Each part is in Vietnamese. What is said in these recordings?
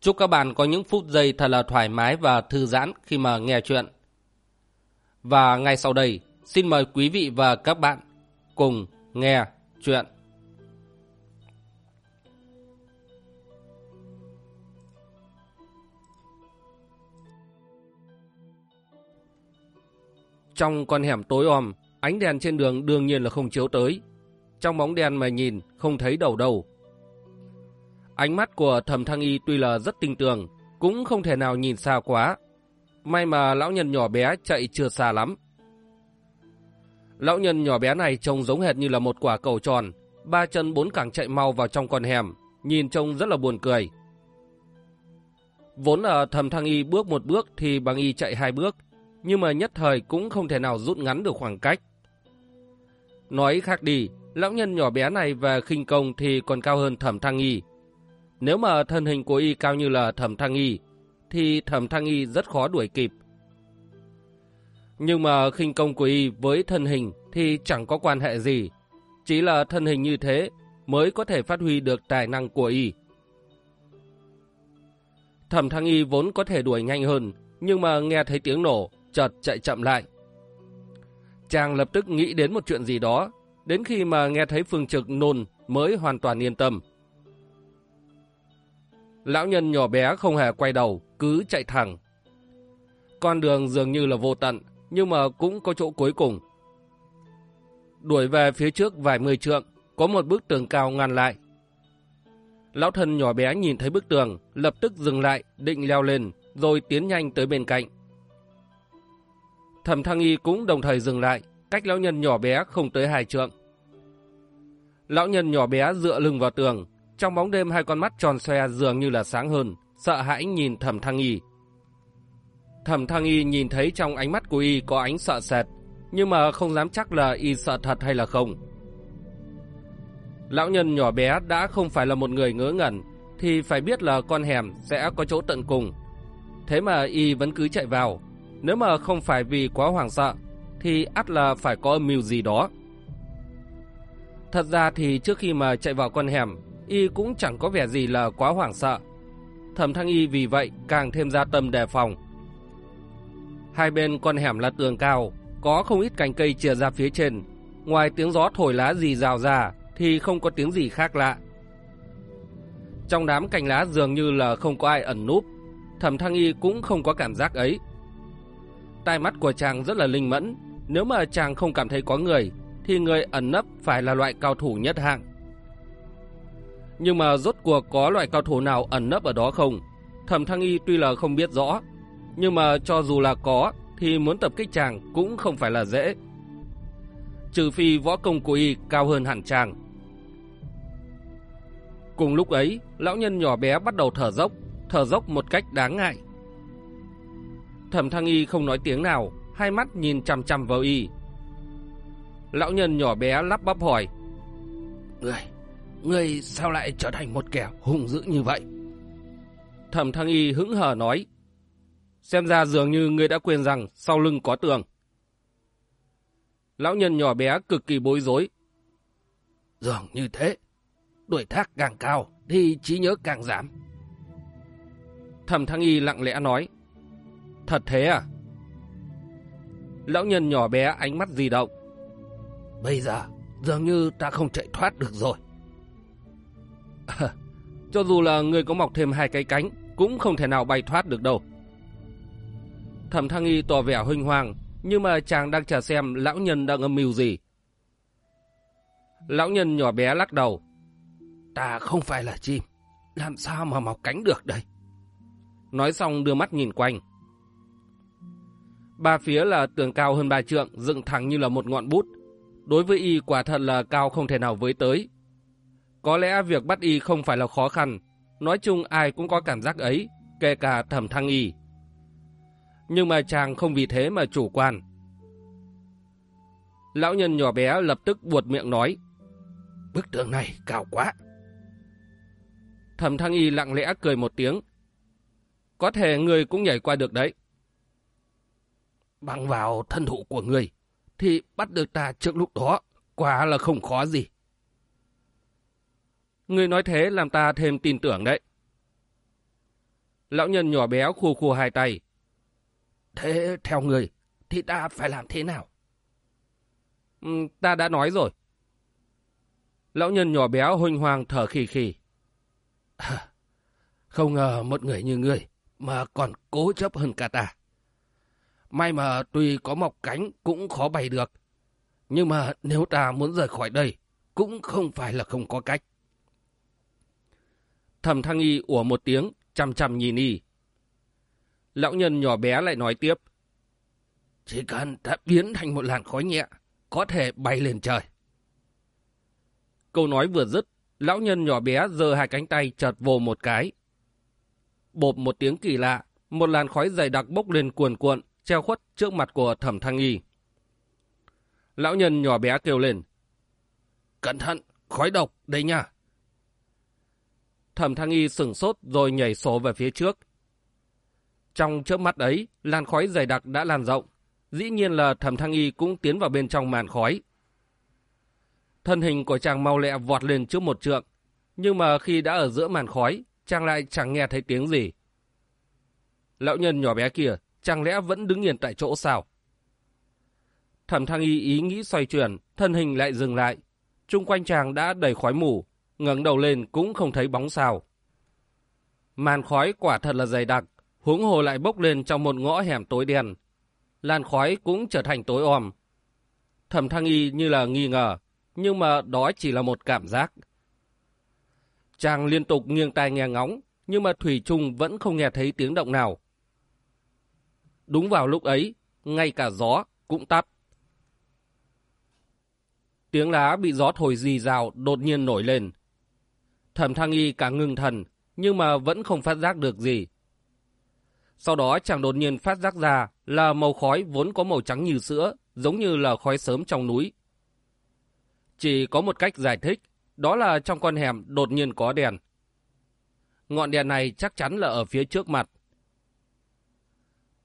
Chúc các bạn có những phút giây thật là thoải mái và thư giãn khi mà nghe chuyện. Và ngay sau đây, xin mời quý vị và các bạn cùng nghe chuyện. Trong con hẻm tối om, ánh đèn trên đường đương nhiên là không chiếu tới. Trong bóng đèn mà nhìn, không thấy đầu đầu. Ánh mắt của thẩm thăng y tuy là rất tinh tường, cũng không thể nào nhìn xa quá. May mà lão nhân nhỏ bé chạy chưa xa lắm. Lão nhân nhỏ bé này trông giống hệt như là một quả cầu tròn, ba chân bốn cẳng chạy mau vào trong con hẻm, nhìn trông rất là buồn cười. Vốn là thầm thăng y bước một bước thì bằng y chạy hai bước, nhưng mà nhất thời cũng không thể nào rút ngắn được khoảng cách. Nói khác đi, lão nhân nhỏ bé này về khinh công thì còn cao hơn thẩm thăng y. Nếu mà thân hình của y cao như là thẩm thăng y, thì thẩm thăng y rất khó đuổi kịp. Nhưng mà khinh công của y với thân hình thì chẳng có quan hệ gì. Chỉ là thân hình như thế mới có thể phát huy được tài năng của y. Thẩm thăng y vốn có thể đuổi nhanh hơn, nhưng mà nghe thấy tiếng nổ, chợt chạy chậm lại. Chàng lập tức nghĩ đến một chuyện gì đó, đến khi mà nghe thấy Phương Trực nôn mới hoàn toàn yên tâm. Lão nhân nhỏ bé không hề quay đầu, cứ chạy thẳng. Con đường dường như là vô tận, nhưng mà cũng có chỗ cuối cùng. Đuổi về phía trước vài mươi trượng, có một bức tường cao ngăn lại. Lão thân nhỏ bé nhìn thấy bức tường, lập tức dừng lại, định leo lên, rồi tiến nhanh tới bên cạnh. Thẩm Thăng Y cũng đồng thời dừng lại, cách lão nhân nhỏ bé không tới hai trượng. Lão nhân nhỏ bé dựa lưng vào tường, trong bóng đêm hai con mắt tròn xoe dường như là sáng hơn, sợ hãi nhìn Thẩm Thăng Y. Thẩm Thăng Y nhìn thấy trong ánh mắt của Y có ánh sợ sệt, nhưng mà không dám chắc là Y sợ thật hay là không. Lão nhân nhỏ bé đã không phải là một người ngớ ngẩn, thì phải biết là con hẻm sẽ có chỗ tận cùng. Thế mà Y vẫn cứ chạy vào, nếu mà không phải vì quá hoảng sợ, thì ắt là phải có âm mưu gì đó. Thật ra thì trước khi mà chạy vào con hẻm, Y cũng chẳng có vẻ gì là quá hoảng sợ. Thẩm Thăng Y vì vậy càng thêm gia tâm đề phòng. Hai bên con hẻm là tường cao, có không ít cành cây chìa ra phía trên. Ngoài tiếng gió thổi lá gì rào ra thì không có tiếng gì khác lạ. Trong đám cành lá dường như là không có ai ẩn núp, Thẩm Thăng Y cũng không có cảm giác ấy. Tai mắt của chàng rất là linh mẫn, nếu mà chàng không cảm thấy có người, thì người ẩn nấp phải là loại cao thủ nhất hạng. Nhưng mà rốt cuộc có loại cao thủ nào ẩn nấp ở đó không? Thẩm Thăng Y tuy là không biết rõ, nhưng mà cho dù là có, thì muốn tập kích chàng cũng không phải là dễ. Trừ phi võ công của Y cao hơn hẳn chàng. Cùng lúc ấy, lão nhân nhỏ bé bắt đầu thở dốc, thở dốc một cách đáng ngại. Thẩm Thăng Y không nói tiếng nào, hai mắt nhìn chằm chằm vào Y. Lão nhân nhỏ bé lắp bắp hỏi. Người, ngươi sao lại trở thành một kẻ hung dữ như vậy? Thẩm Thăng Y hững hờ nói. Xem ra dường như ngươi đã quên rằng sau lưng có tường. Lão nhân nhỏ bé cực kỳ bối rối. Dường như thế, đuổi thác càng cao thì trí nhớ càng giảm. Thẩm Thăng Y lặng lẽ nói. Thật thế à? Lão nhân nhỏ bé ánh mắt di động. Bây giờ, dường như ta không chạy thoát được rồi. À, cho dù là người có mọc thêm hai cái cánh, cũng không thể nào bay thoát được đâu. Thẩm Thăng Y tỏ vẻ huynh hoàng, nhưng mà chàng đang chờ xem lão nhân đang âm mưu gì. Lão nhân nhỏ bé lắc đầu. Ta không phải là chim, làm sao mà mọc cánh được đây? Nói xong đưa mắt nhìn quanh. Ba phía là tường cao hơn ba trượng, dựng thẳng như là một ngọn bút. Đối với y quả thật là cao không thể nào với tới. Có lẽ việc bắt y không phải là khó khăn. Nói chung ai cũng có cảm giác ấy, kể cả thẩm thăng y. Nhưng mà chàng không vì thế mà chủ quan. Lão nhân nhỏ bé lập tức buột miệng nói. Bức tường này cao quá. Thẩm Thăng Y lặng lẽ cười một tiếng. Có thể người cũng nhảy qua được đấy. Bằng vào thân thủ của người, thì bắt được ta trước lúc đó, quả là không khó gì. Người nói thế làm ta thêm tin tưởng đấy. Lão nhân nhỏ bé khu khu hai tay. Thế theo người, thì ta phải làm thế nào? Ừ, ta đã nói rồi. Lão nhân nhỏ bé huynh hoàng thở khì khì. không ngờ một người như người mà còn cố chấp hơn cả ta. May mà tuy có mọc cánh cũng khó bay được. Nhưng mà nếu ta muốn rời khỏi đây, cũng không phải là không có cách. Thẩm thăng y ủa một tiếng, chăm chăm nhìn y. Lão nhân nhỏ bé lại nói tiếp. Chỉ cần đã biến thành một làn khói nhẹ, có thể bay lên trời. Câu nói vừa dứt, lão nhân nhỏ bé giơ hai cánh tay chợt vồ một cái. Bộp một tiếng kỳ lạ, một làn khói dày đặc bốc lên cuồn cuộn, treo khuất trước mặt của thẩm thăng y. Lão nhân nhỏ bé kêu lên. Cẩn thận, khói độc, đây nha. Thẩm thăng y sửng sốt rồi nhảy sổ về phía trước. Trong chớp mắt ấy, làn khói dày đặc đã lan rộng. Dĩ nhiên là thẩm thăng y cũng tiến vào bên trong màn khói. Thân hình của chàng mau lẹ vọt lên trước một trượng. Nhưng mà khi đã ở giữa màn khói, chàng lại chẳng nghe thấy tiếng gì. Lão nhân nhỏ bé kia, chẳng lẽ vẫn đứng yên tại chỗ sao? Thẩm thăng y ý nghĩ xoay chuyển, thân hình lại dừng lại. Trung quanh chàng đã đầy khói mù, ngẩng đầu lên cũng không thấy bóng sao. Màn khói quả thật là dày đặc, huống hồ lại bốc lên trong một ngõ hẻm tối đen. Làn khói cũng trở thành tối om. Thẩm thăng y như là nghi ngờ, nhưng mà đó chỉ là một cảm giác. Chàng liên tục nghiêng tai nghe ngóng, nhưng mà Thủy Trung vẫn không nghe thấy tiếng động nào. Đúng vào lúc ấy, ngay cả gió cũng tắt. Tiếng lá bị gió thổi rì rào đột nhiên nổi lên. Thẩm thăng y cả ngừng thần, nhưng mà vẫn không phát giác được gì. Sau đó chàng đột nhiên phát giác ra là màu khói vốn có màu trắng như sữa, giống như là khói sớm trong núi. Chỉ có một cách giải thích, đó là trong con hẻm đột nhiên có đèn. Ngọn đèn này chắc chắn là ở phía trước mặt.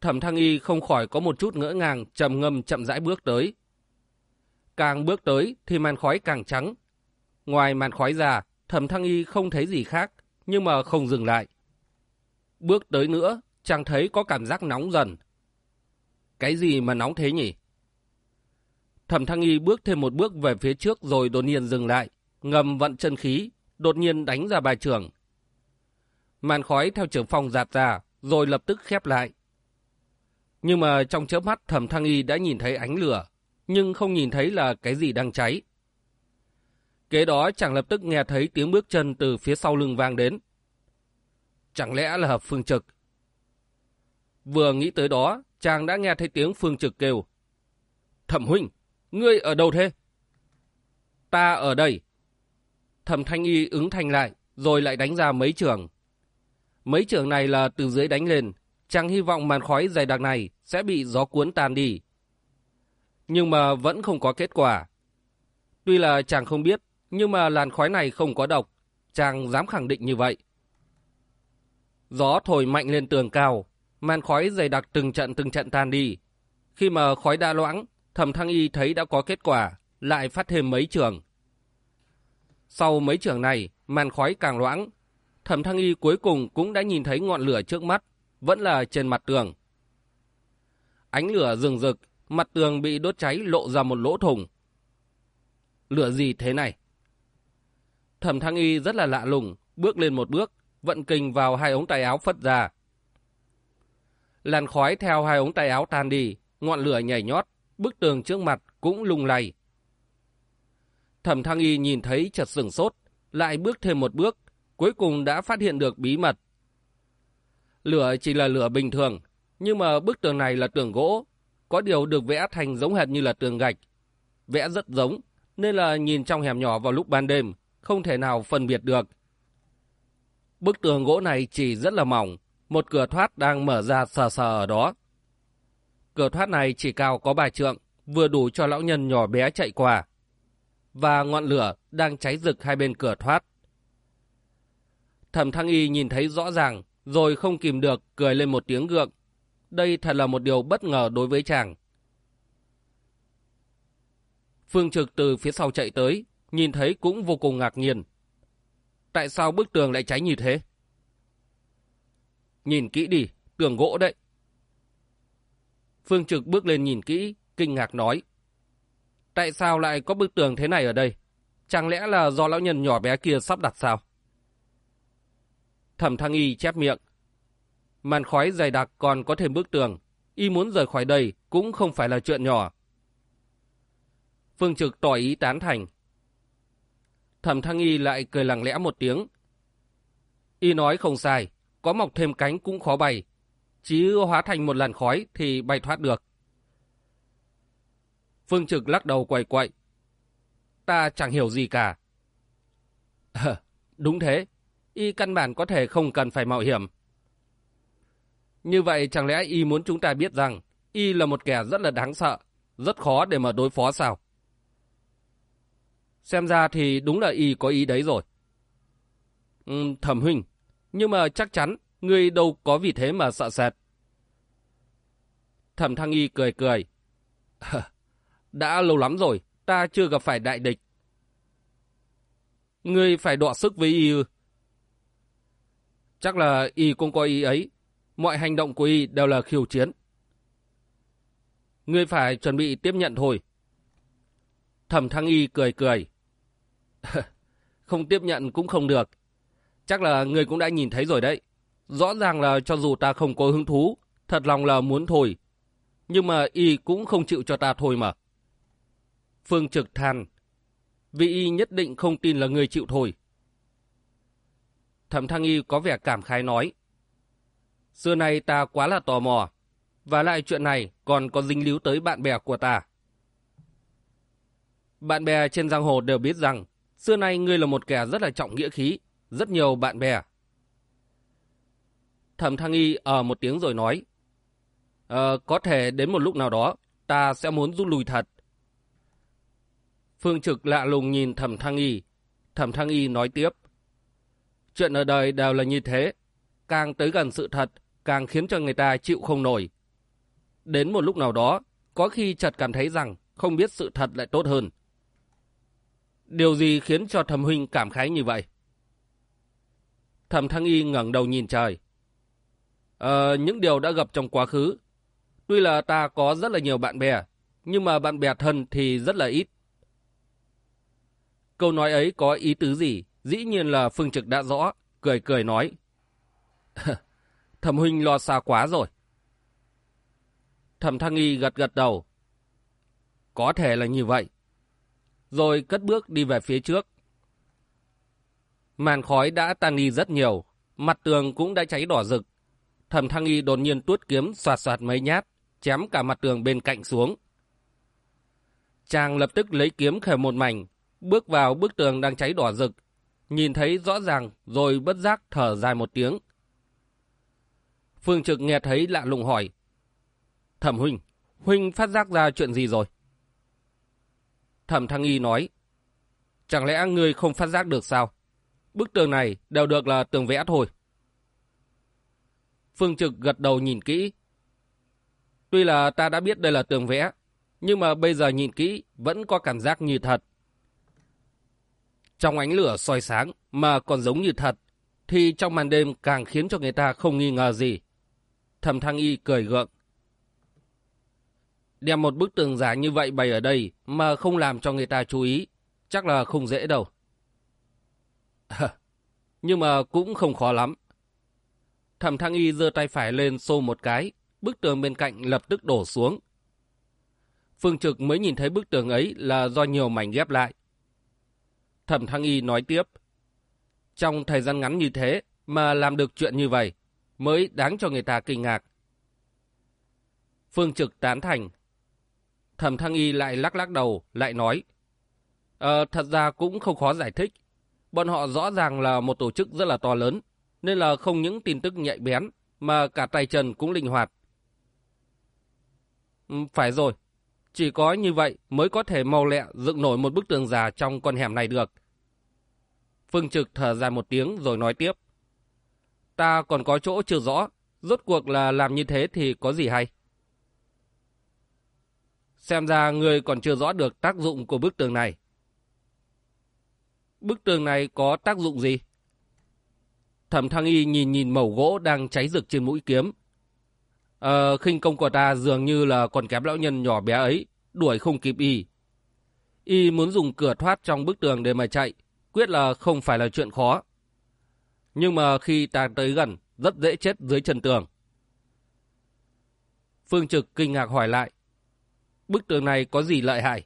Thẩm Thăng Y không khỏi có một chút ngỡ ngàng, trầm ngâm chậm rãi bước tới. Càng bước tới thì màn khói càng trắng. Ngoài màn khói ra, Thẩm Thăng Y không thấy gì khác, nhưng mà không dừng lại. Bước tới nữa, chàng thấy có cảm giác nóng dần. Cái gì mà nóng thế nhỉ? Thẩm Thăng Y bước thêm một bước về phía trước rồi đột nhiên dừng lại, ngầm vận chân khí, đột nhiên đánh ra bài trường. Màn khói theo trưởng phòng giạt ra, rồi lập tức khép lại. Nhưng mà trong chớp mắt Thẩm Thăng Y đã nhìn thấy ánh lửa, nhưng không nhìn thấy là cái gì đang cháy. Kế đó chàng lập tức nghe thấy tiếng bước chân từ phía sau lưng vang đến. Chẳng lẽ là hợp Phương Trực? Vừa nghĩ tới đó, chàng đã nghe thấy tiếng Phương Trực kêu. Thẩm huynh, ngươi ở đâu thế? Ta ở đây. Thẩm Thanh Y ứng thanh lại, rồi lại đánh ra mấy trường. Mấy trường này là từ dưới đánh lên, chàng hy vọng màn khói dày đặc này sẽ bị gió cuốn tan đi. Nhưng mà vẫn không có kết quả. Tuy là chàng không biết, nhưng mà làn khói này không có độc, chàng dám khẳng định như vậy. Gió thổi mạnh lên tường cao, màn khói dày đặc từng trận từng trận tan đi. Khi mà khói đã loãng, thẩm thăng y thấy đã có kết quả, lại phát thêm mấy trường. Sau mấy trường này, màn khói càng loãng, thẩm thăng y cuối cùng cũng đã nhìn thấy ngọn lửa trước mắt, vẫn là trên mặt tường. Ánh lửa rừng rực, mặt tường bị đốt cháy lộ ra một lỗ thùng. Lửa gì thế này? Thẩm thăng y rất là lạ lùng, bước lên một bước, vận kình vào hai ống tay áo phất ra. Làn khói theo hai ống tay áo tan đi, ngọn lửa nhảy nhót, bức tường trước mặt cũng lung lay. Thẩm thăng y nhìn thấy chợt sửng sốt, lại bước thêm một bước, cuối cùng đã phát hiện được bí mật. Lửa chỉ là lửa bình thường, nhưng mà bức tường này là tường gỗ, có điều được vẽ thành giống hệt như là tường gạch. Vẽ rất giống, nên là nhìn trong hẻm nhỏ vào lúc ban đêm, không thể nào phân biệt được. Bức tường gỗ này chỉ rất là mỏng, một cửa thoát đang mở ra sờ sờ ở đó. cửa thoát này chỉ cao có ba trượng, vừa đủ cho lão nhân nhỏ bé chạy qua. Và ngọn lửa đang cháy rực hai bên cửa thoát. Thẩm Thăng Y nhìn thấy rõ ràng, rồi không kìm được cười lên một tiếng gượng. Đây thật là một điều bất ngờ đối với chàng. Phương Trực từ phía sau chạy tới, nhìn thấy cũng vô cùng ngạc nhiên. Tại sao bức tường lại cháy như thế? Nhìn kỹ đi, tường gỗ đấy. Phương Trực bước lên nhìn kỹ, kinh ngạc nói. Tại sao lại có bức tường thế này ở đây? Chẳng lẽ là do lão nhân nhỏ bé kia sắp đặt sao? Thẩm Thăng Y chép miệng. Màn khói dày đặc còn có thêm bức tường. Y muốn rời khỏi đây cũng không phải là chuyện nhỏ. Phương Trực tỏ ý tán thành. Thẩm Thăng Y lại cười lặng lẽ một tiếng. Y nói không sai, có mọc thêm cánh cũng khó bay. Chỉ hóa thành một làn khói thì bay thoát được. Phương Trực lắc đầu quậy quậy. Ta chẳng hiểu gì cả. đúng thế, y căn bản có thể không cần phải mạo hiểm. Như vậy chẳng lẽ y muốn chúng ta biết rằng y là một kẻ rất là đáng sợ, rất khó để mà đối phó sao? Xem ra thì đúng là y có ý đấy rồi. Ừ, thẩm huynh, nhưng mà chắc chắn ngươi đâu có vì thế mà sợ sệt. Thẩm thăng y cười cười. Đã lâu lắm rồi, ta chưa gặp phải đại địch. Ngươi phải đọ sức với y ư? Chắc là y cũng có ý ấy. Mọi hành động của y đều là khiêu chiến. Ngươi phải chuẩn bị tiếp nhận thôi. Thẩm thăng y cười cười. không tiếp nhận cũng không được. Chắc là người cũng đã nhìn thấy rồi đấy. Rõ ràng là cho dù ta không có hứng thú, thật lòng là muốn thôi. Nhưng mà y cũng không chịu cho ta thôi mà. Phương Trực than. Vì y nhất định không tin là người chịu thôi. Thẩm Thăng Y có vẻ cảm khái nói. Xưa nay ta quá là tò mò. Và lại chuyện này còn có dính líu tới bạn bè của ta. Bạn bè trên giang hồ đều biết rằng xưa nay ngươi là một kẻ rất là trọng nghĩa khí, rất nhiều bạn bè. Thẩm Thăng Y ở một tiếng rồi nói. Ờ, có thể đến một lúc nào đó, ta sẽ muốn rút lui thật. Phương Trực lạ lùng nhìn Thẩm Thăng Y. Thẩm Thăng Y nói tiếp. Chuyện ở đời đều là như thế. Càng tới gần sự thật, càng khiến cho người ta chịu không nổi. Đến một lúc nào đó, có khi chợt cảm thấy rằng không biết sự thật lại tốt hơn. Điều gì khiến cho thẩm huynh cảm khái như vậy? Thẩm Thăng Y ngẩng đầu nhìn trời. Ờ, những điều đã gặp trong quá khứ. Tuy là ta có rất là nhiều bạn bè, nhưng mà bạn bè thân thì rất là ít. Câu nói ấy có ý tứ gì? Dĩ nhiên là Phương Trực đã rõ, cười cười nói. Thẩm huynh lo xa quá rồi. Thẩm Thăng Y gật gật đầu. Có thể là như vậy. Rồi cất bước đi về phía trước. Màn khói đã tan đi rất nhiều, mặt tường cũng đã cháy đỏ rực. Thẩm Thăng Y đột nhiên tuốt kiếm soạt soạt mấy nhát, chém cả mặt tường bên cạnh xuống. Chàng lập tức lấy kiếm khởi một mảnh, bước vào bức tường đang cháy đỏ rực, nhìn thấy rõ ràng rồi bất giác thở dài một tiếng. Phương Trực nghe thấy lạ lùng hỏi. Thẩm Huynh, Huynh phát giác ra chuyện gì rồi? Thẩm Thăng Y nói. Chẳng lẽ ngươi không phát giác được sao? Bức tường này đều được là tường vẽ thôi. Phương Trực gật đầu nhìn kỹ. Tuy là ta đã biết đây là tường vẽ, nhưng mà bây giờ nhìn kỹ vẫn có cảm giác như thật. Trong ánh lửa soi sáng mà còn giống như thật, thì trong màn đêm càng khiến cho người ta không nghi ngờ gì. Thẩm Thăng Y cười gượng. Đem một bức tường giả như vậy bày ở đây mà không làm cho người ta chú ý, chắc là không dễ đâu. Nhưng mà cũng không khó lắm. Thẩm Thăng Y giơ tay phải lên xô một cái, bức tường bên cạnh lập tức đổ xuống. Phương Trực mới nhìn thấy bức tường ấy là do nhiều mảnh ghép lại. Thẩm Thăng Y nói tiếp. Trong thời gian ngắn như thế mà làm được chuyện như vậy mới đáng cho người ta kinh ngạc. Phương Trực tán thành. Thẩm Thăng Y lại lắc lắc đầu, lại nói. Ờ, thật ra cũng không khó giải thích. Bọn họ rõ ràng là một tổ chức rất là to lớn, nên là không những tin tức nhạy bén, mà cả tay trần cũng linh hoạt. Ừ, phải rồi, chỉ có như vậy mới có thể mau lẹ dựng nổi một bức tường già trong con hẻm này được. Phương Trực thở dài một tiếng rồi nói tiếp. Ta còn có chỗ chưa rõ, rốt cuộc là làm như thế thì có gì hay? Xem ra người còn chưa rõ được tác dụng của bức tường này. Bức tường này có tác dụng gì? Thẩm Thăng Y nhìn nhìn mẩu gỗ đang cháy rực trên mũi kiếm. Ờ, khinh công của ta dường như là còn kém lão nhân nhỏ bé ấy, đuổi không kịp Y. Y muốn dùng cửa thoát trong bức tường để mà chạy, quyết là không phải là chuyện khó. Nhưng mà khi ta tới gần, rất dễ chết dưới chân tường. Phương Trực kinh ngạc hỏi lại. Bức tường này có gì lợi hại?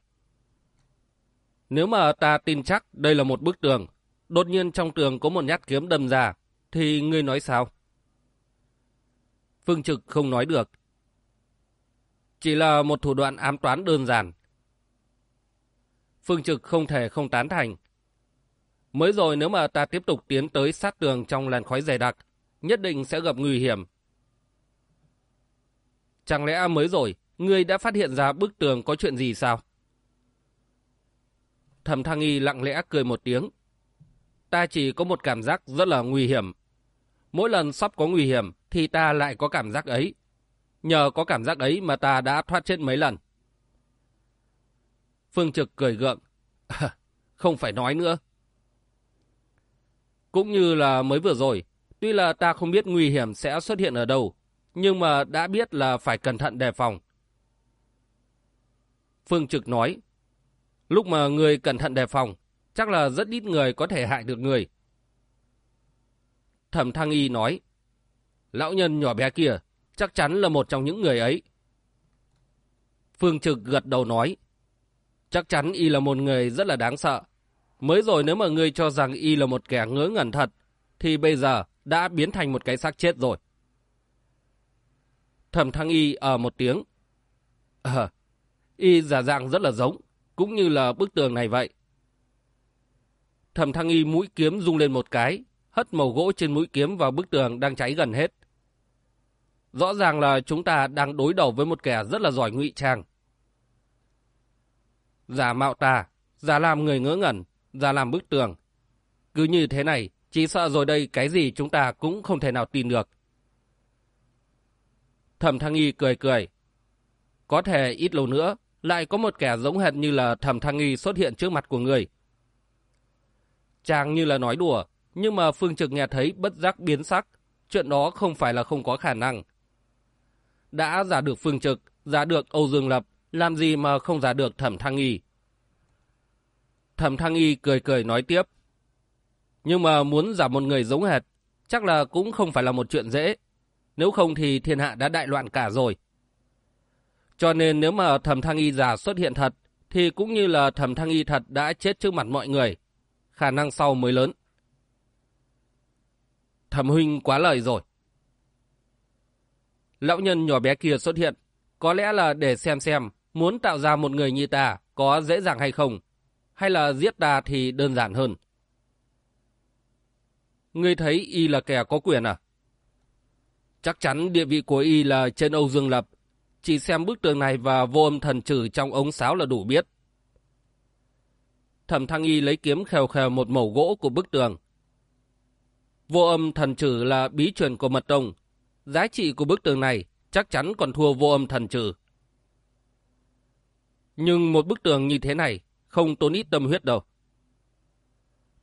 Nếu mà ta tin chắc đây là một bức tường, đột nhiên trong tường có một nhát kiếm đâm ra, thì ngươi nói sao? Phương Trực không nói được. Chỉ là một thủ đoạn ám toán đơn giản. Phương Trực không thể không tán thành. Mới rồi nếu mà ta tiếp tục tiến tới sát tường trong làn khói dày đặc, nhất định sẽ gặp nguy hiểm. Chẳng lẽ mới rồi, ngươi đã phát hiện ra bức tường có chuyện gì sao? Thẩm Thăng Y lặng lẽ cười một tiếng. Ta chỉ có một cảm giác rất là nguy hiểm. Mỗi lần sắp có nguy hiểm thì ta lại có cảm giác ấy. Nhờ có cảm giác ấy mà ta đã thoát chết mấy lần. Phương Trực cười gượng. không phải nói nữa. Cũng như là mới vừa rồi, tuy là ta không biết nguy hiểm sẽ xuất hiện ở đâu, nhưng mà đã biết là phải cẩn thận đề phòng. Phương Trực nói, lúc mà người cẩn thận đề phòng, chắc là rất ít người có thể hại được người. Thẩm Thăng Y nói, lão nhân nhỏ bé kia chắc chắn là một trong những người ấy. Phương Trực gật đầu nói, chắc chắn Y là một người rất là đáng sợ. Mới rồi nếu mà ngươi cho rằng Y là một kẻ ngớ ngẩn thật, thì bây giờ đã biến thành một cái xác chết rồi. Thẩm Thăng Y ở một tiếng. Ờ, Y giả dạng rất là giống, cũng như là bức tường này vậy. Thẩm Thăng Y mũi kiếm rung lên một cái, hất màu gỗ trên mũi kiếm vào bức tường đang cháy gần hết. Rõ ràng là chúng ta đang đối đầu với một kẻ rất là giỏi ngụy trang. Giả mạo ta, giả làm người ngớ ngẩn, giả làm bức tường. Cứ như thế này, chỉ sợ rồi đây cái gì chúng ta cũng không thể nào tin được. Thẩm Thăng Y cười cười. Có thể ít lâu nữa, lại có một kẻ giống hệt như là Thẩm Thăng Y xuất hiện trước mặt của người. Chàng như là nói đùa, nhưng mà Phương Trực nghe thấy bất giác biến sắc. Chuyện đó không phải là không có khả năng. Đã giả được Phương Trực, giả được Âu Dương Lập, làm gì mà không giả được Thẩm Thăng Y. Thẩm Thăng Y cười cười nói tiếp. Nhưng mà muốn giả một người giống hệt, chắc là cũng không phải là một chuyện dễ. Nếu không thì thiên hạ đã đại loạn cả rồi. Cho nên nếu mà thẩm thăng y giả xuất hiện thật, thì cũng như là thẩm thăng y thật đã chết trước mặt mọi người. Khả năng sau mới lớn. Thẩm huynh quá lời rồi. Lão nhân nhỏ bé kia xuất hiện, có lẽ là để xem xem muốn tạo ra một người như ta có dễ dàng hay không, hay là giết ta thì đơn giản hơn. Ngươi thấy y là kẻ có quyền à? Chắc chắn địa vị của y là trên Âu Dương Lập. Chỉ xem bức tường này và vô âm thần trừ trong ống sáo là đủ biết. Thẩm Thăng Y lấy kiếm khèo khèo một mẩu gỗ của bức tường. Vô âm thần trừ là bí truyền của mật tông. Giá trị của bức tường này chắc chắn còn thua vô âm thần trừ. Nhưng một bức tường như thế này không tốn ít tâm huyết đâu.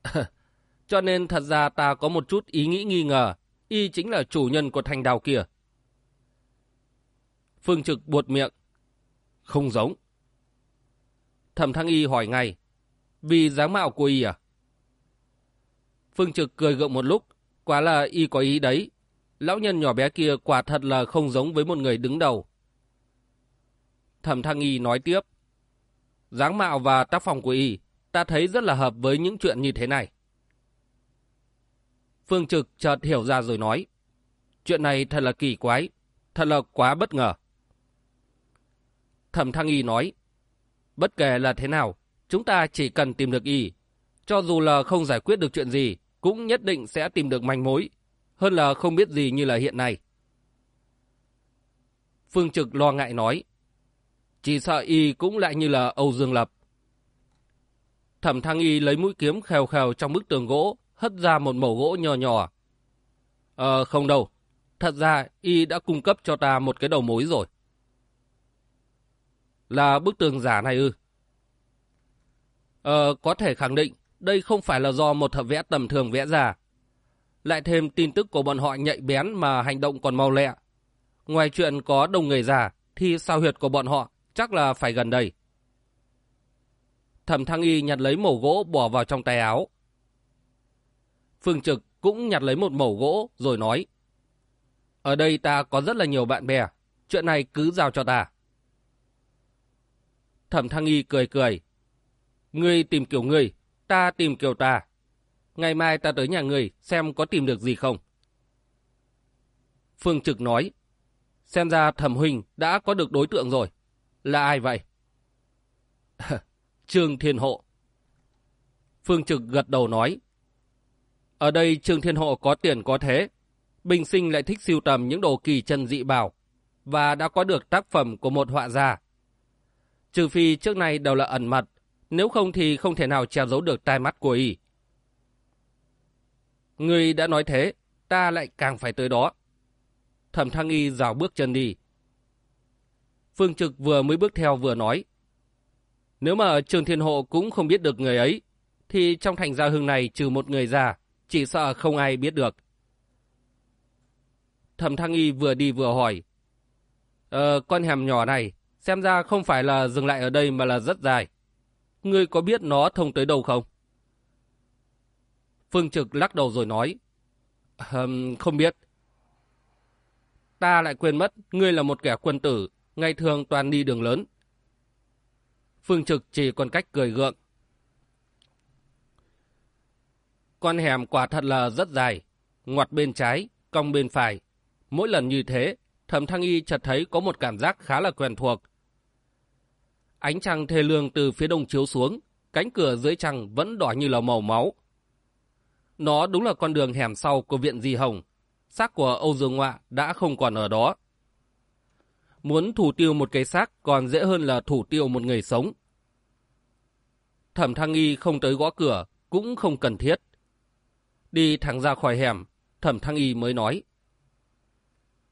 Cho nên thật ra ta có một chút ý nghĩ nghi ngờ y chính là chủ nhân của thành đào kia. Phương Trực buột miệng. Không giống. Thẩm Thăng Y hỏi ngay. Vì dáng mạo của y à? Phương Trực cười gượng một lúc. quá là y có ý đấy. Lão nhân nhỏ bé kia quả thật là không giống với một người đứng đầu. Thẩm Thăng Y nói tiếp. dáng mạo và tác phong của y, ta thấy rất là hợp với những chuyện như thế này. Phương Trực chợt hiểu ra rồi nói. Chuyện này thật là kỳ quái, thật là quá bất ngờ. Thẩm Thăng Y nói, bất kể là thế nào, chúng ta chỉ cần tìm được Y. Cho dù là không giải quyết được chuyện gì, cũng nhất định sẽ tìm được manh mối, hơn là không biết gì như là hiện nay. Phương Trực lo ngại nói, Chỉ sợ y cũng lại như là Âu Dương Lập. Thẩm Thăng Y lấy mũi kiếm khèo khèo trong bức tường gỗ, hất ra một mẩu gỗ nhỏ nhỏ. Ờ, không đâu. Thật ra, Y đã cung cấp cho ta một cái đầu mối rồi. Là bức tường giả này ư? Ờ, có thể khẳng định, đây không phải là do một thợ vẽ tầm thường vẽ ra. Lại thêm tin tức của bọn họ nhạy bén mà hành động còn mau lẹ. Ngoài chuyện có đông người già, thì sao huyệt của bọn họ chắc là phải gần đây. Thẩm Thăng Y nhặt lấy mẩu gỗ bỏ vào trong tay áo. Phương Trực cũng nhặt lấy một mẩu gỗ rồi nói. Ở đây ta có rất là nhiều bạn bè, chuyện này cứ giao cho ta. Thẩm Thăng Y cười cười. Ngươi tìm kiểu ngươi, ta tìm kiểu ta. Ngày mai ta tới nhà ngươi xem có tìm được gì không. Phương Trực nói. Xem ra thẩm huynh đã có được đối tượng rồi. Là ai vậy? Trương Thiên Hộ. Phương Trực gật đầu nói. Ở đây Trương Thiên Hộ có tiền có thế. Bình sinh lại thích siêu tầm những đồ kỳ chân dị bảo. Và đã có được tác phẩm của một họa gia. Trừ phi trước nay đều là ẩn mật. Nếu không thì không thể nào che giấu được tai mắt của y. Người đã nói thế, ta lại càng phải tới đó. Thẩm Thăng Y rào bước chân đi. Phương Trực vừa mới bước theo vừa nói. Nếu mà Trường Thiên Hộ cũng không biết được người ấy, thì trong thành gia hương này trừ một người già, chỉ sợ không ai biết được. Thẩm Thăng Y vừa đi vừa hỏi. Ờ, con hẻm nhỏ này, xem ra không phải là dừng lại ở đây mà là rất dài. Ngươi có biết nó thông tới đâu không? Phương Trực lắc đầu rồi nói. Um, không biết. Ta lại quên mất, ngươi là một kẻ quân tử, ngày thường toàn đi đường lớn. Phương Trực chỉ còn cách cười gượng. Con hẻm quả thật là rất dài, ngoặt bên trái, cong bên phải. Mỗi lần như thế, thẩm thăng y chợt thấy có một cảm giác khá là quen thuộc. Ánh trăng thê lương từ phía đông chiếu xuống, cánh cửa dưới trăng vẫn đỏ như là màu máu. Nó đúng là con đường hẻm sau của viện Di Hồng. Xác của Âu Dương Ngoạ đã không còn ở đó. Muốn thủ tiêu một cái xác còn dễ hơn là thủ tiêu một người sống. Thẩm Thăng Y không tới gõ cửa, cũng không cần thiết. Đi thẳng ra khỏi hẻm, Thẩm Thăng Y mới nói.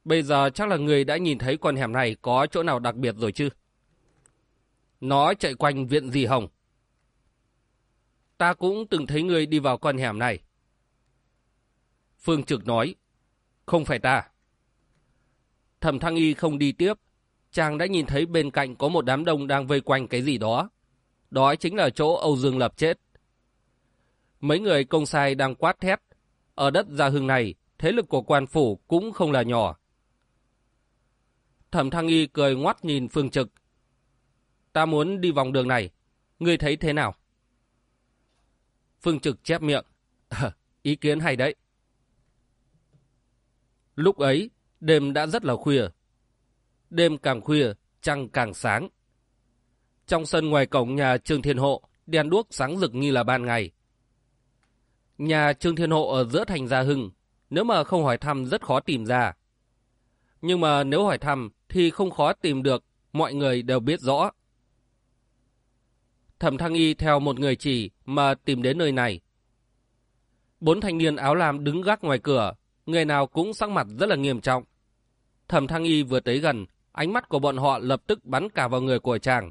Bây giờ chắc là người đã nhìn thấy con hẻm này có chỗ nào đặc biệt rồi chứ? Nó chạy quanh viện dì Hồng. Ta cũng từng thấy người đi vào con hẻm này. Phương Trực nói, không phải ta. Thẩm Thăng Y không đi tiếp, chàng đã nhìn thấy bên cạnh có một đám đông đang vây quanh cái gì đó. Đó chính là chỗ Âu Dương Lập chết. Mấy người công sai đang quát thét. Ở đất gia hưng này, thế lực của quan phủ cũng không là nhỏ. Thẩm Thăng Y cười ngoắt nhìn Phương Trực. Ta muốn đi vòng đường này, ngươi thấy thế nào? Phương Trực chép miệng. ý kiến hay đấy. Lúc ấy, đêm đã rất là khuya. Đêm càng khuya, trăng càng sáng. Trong sân ngoài cổng nhà Trương Thiên Hộ, đèn đuốc sáng rực như là ban ngày. Nhà Trương Thiên Hộ ở giữa thành Gia Hưng, nếu mà không hỏi thăm rất khó tìm ra. Nhưng mà nếu hỏi thăm thì không khó tìm được, mọi người đều biết rõ. Thẩm Thăng Y theo một người chỉ mà tìm đến nơi này. Bốn thanh niên áo lam đứng gác ngoài cửa, người nào cũng sắc mặt rất là nghiêm trọng. Thẩm Thăng Y vừa tới gần, ánh mắt của bọn họ lập tức bắn cả vào người của chàng.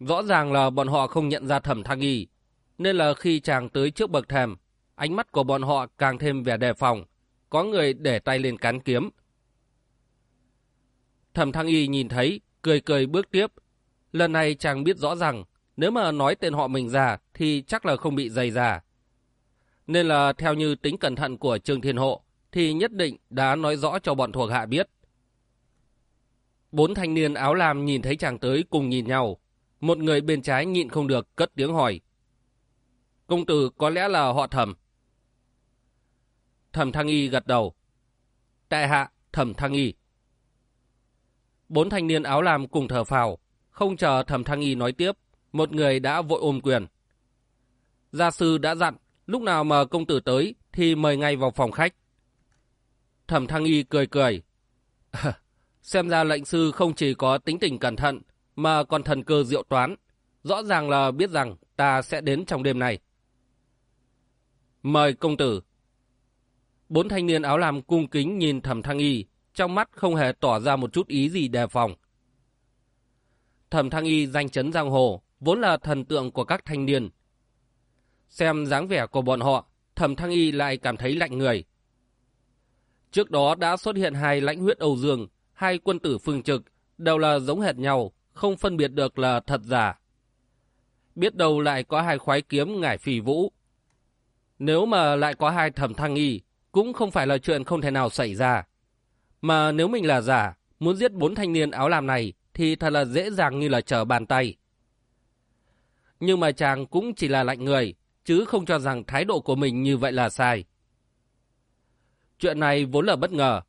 Rõ ràng là bọn họ không nhận ra Thẩm Thăng Y, nên là khi chàng tới trước bậc thềm, ánh mắt của bọn họ càng thêm vẻ đề phòng, có người để tay lên cán kiếm. Thẩm Thăng Y nhìn thấy, cười cười bước tiếp. Lần này chàng biết rõ rằng, nếu mà nói tên họ mình ra thì chắc là không bị dày ra. Nên là theo như tính cẩn thận của Trương Thiên Hộ, thì nhất định đã nói rõ cho bọn thuộc hạ biết. Bốn thanh niên áo lam nhìn thấy chàng tới cùng nhìn nhau. Một người bên trái nhịn không được cất tiếng hỏi. Công tử có lẽ là họ thẩm. Thẩm Thăng Y gật đầu. Tại hạ, thẩm Thăng Y. Bốn thanh niên áo lam cùng thở phào, không chờ thẩm Thăng Y nói tiếp, một người đã vội ôm quyền. Gia sư đã dặn, lúc nào mà công tử tới thì mời ngay vào phòng khách. Thẩm Thăng Y cười cười. Xem ra lệnh sư không chỉ có tính tình cẩn thận, mà còn thần cơ diệu toán. Rõ ràng là biết rằng ta sẽ đến trong đêm này. Mời công tử. Bốn thanh niên áo lam cung kính nhìn thẩm thăng y, trong mắt không hề tỏ ra một chút ý gì đề phòng. Thẩm thăng y danh chấn giang hồ, vốn là thần tượng của các thanh niên. Xem dáng vẻ của bọn họ, thẩm thăng y lại cảm thấy lạnh người. Trước đó đã xuất hiện hai lãnh huyết Âu Dương, hai quân tử phương trực, đều là giống hệt nhau, không phân biệt được là thật giả. Biết đâu lại có hai khoái kiếm ngải phì vũ. Nếu mà lại có hai thẩm thăng y, cũng không phải là chuyện không thể nào xảy ra. Mà nếu mình là giả, muốn giết bốn thanh niên áo lam này thì thật là dễ dàng như là trở bàn tay. Nhưng mà chàng cũng chỉ là lạnh người, chứ không cho rằng thái độ của mình như vậy là sai. Chuyện này vốn là bất ngờ.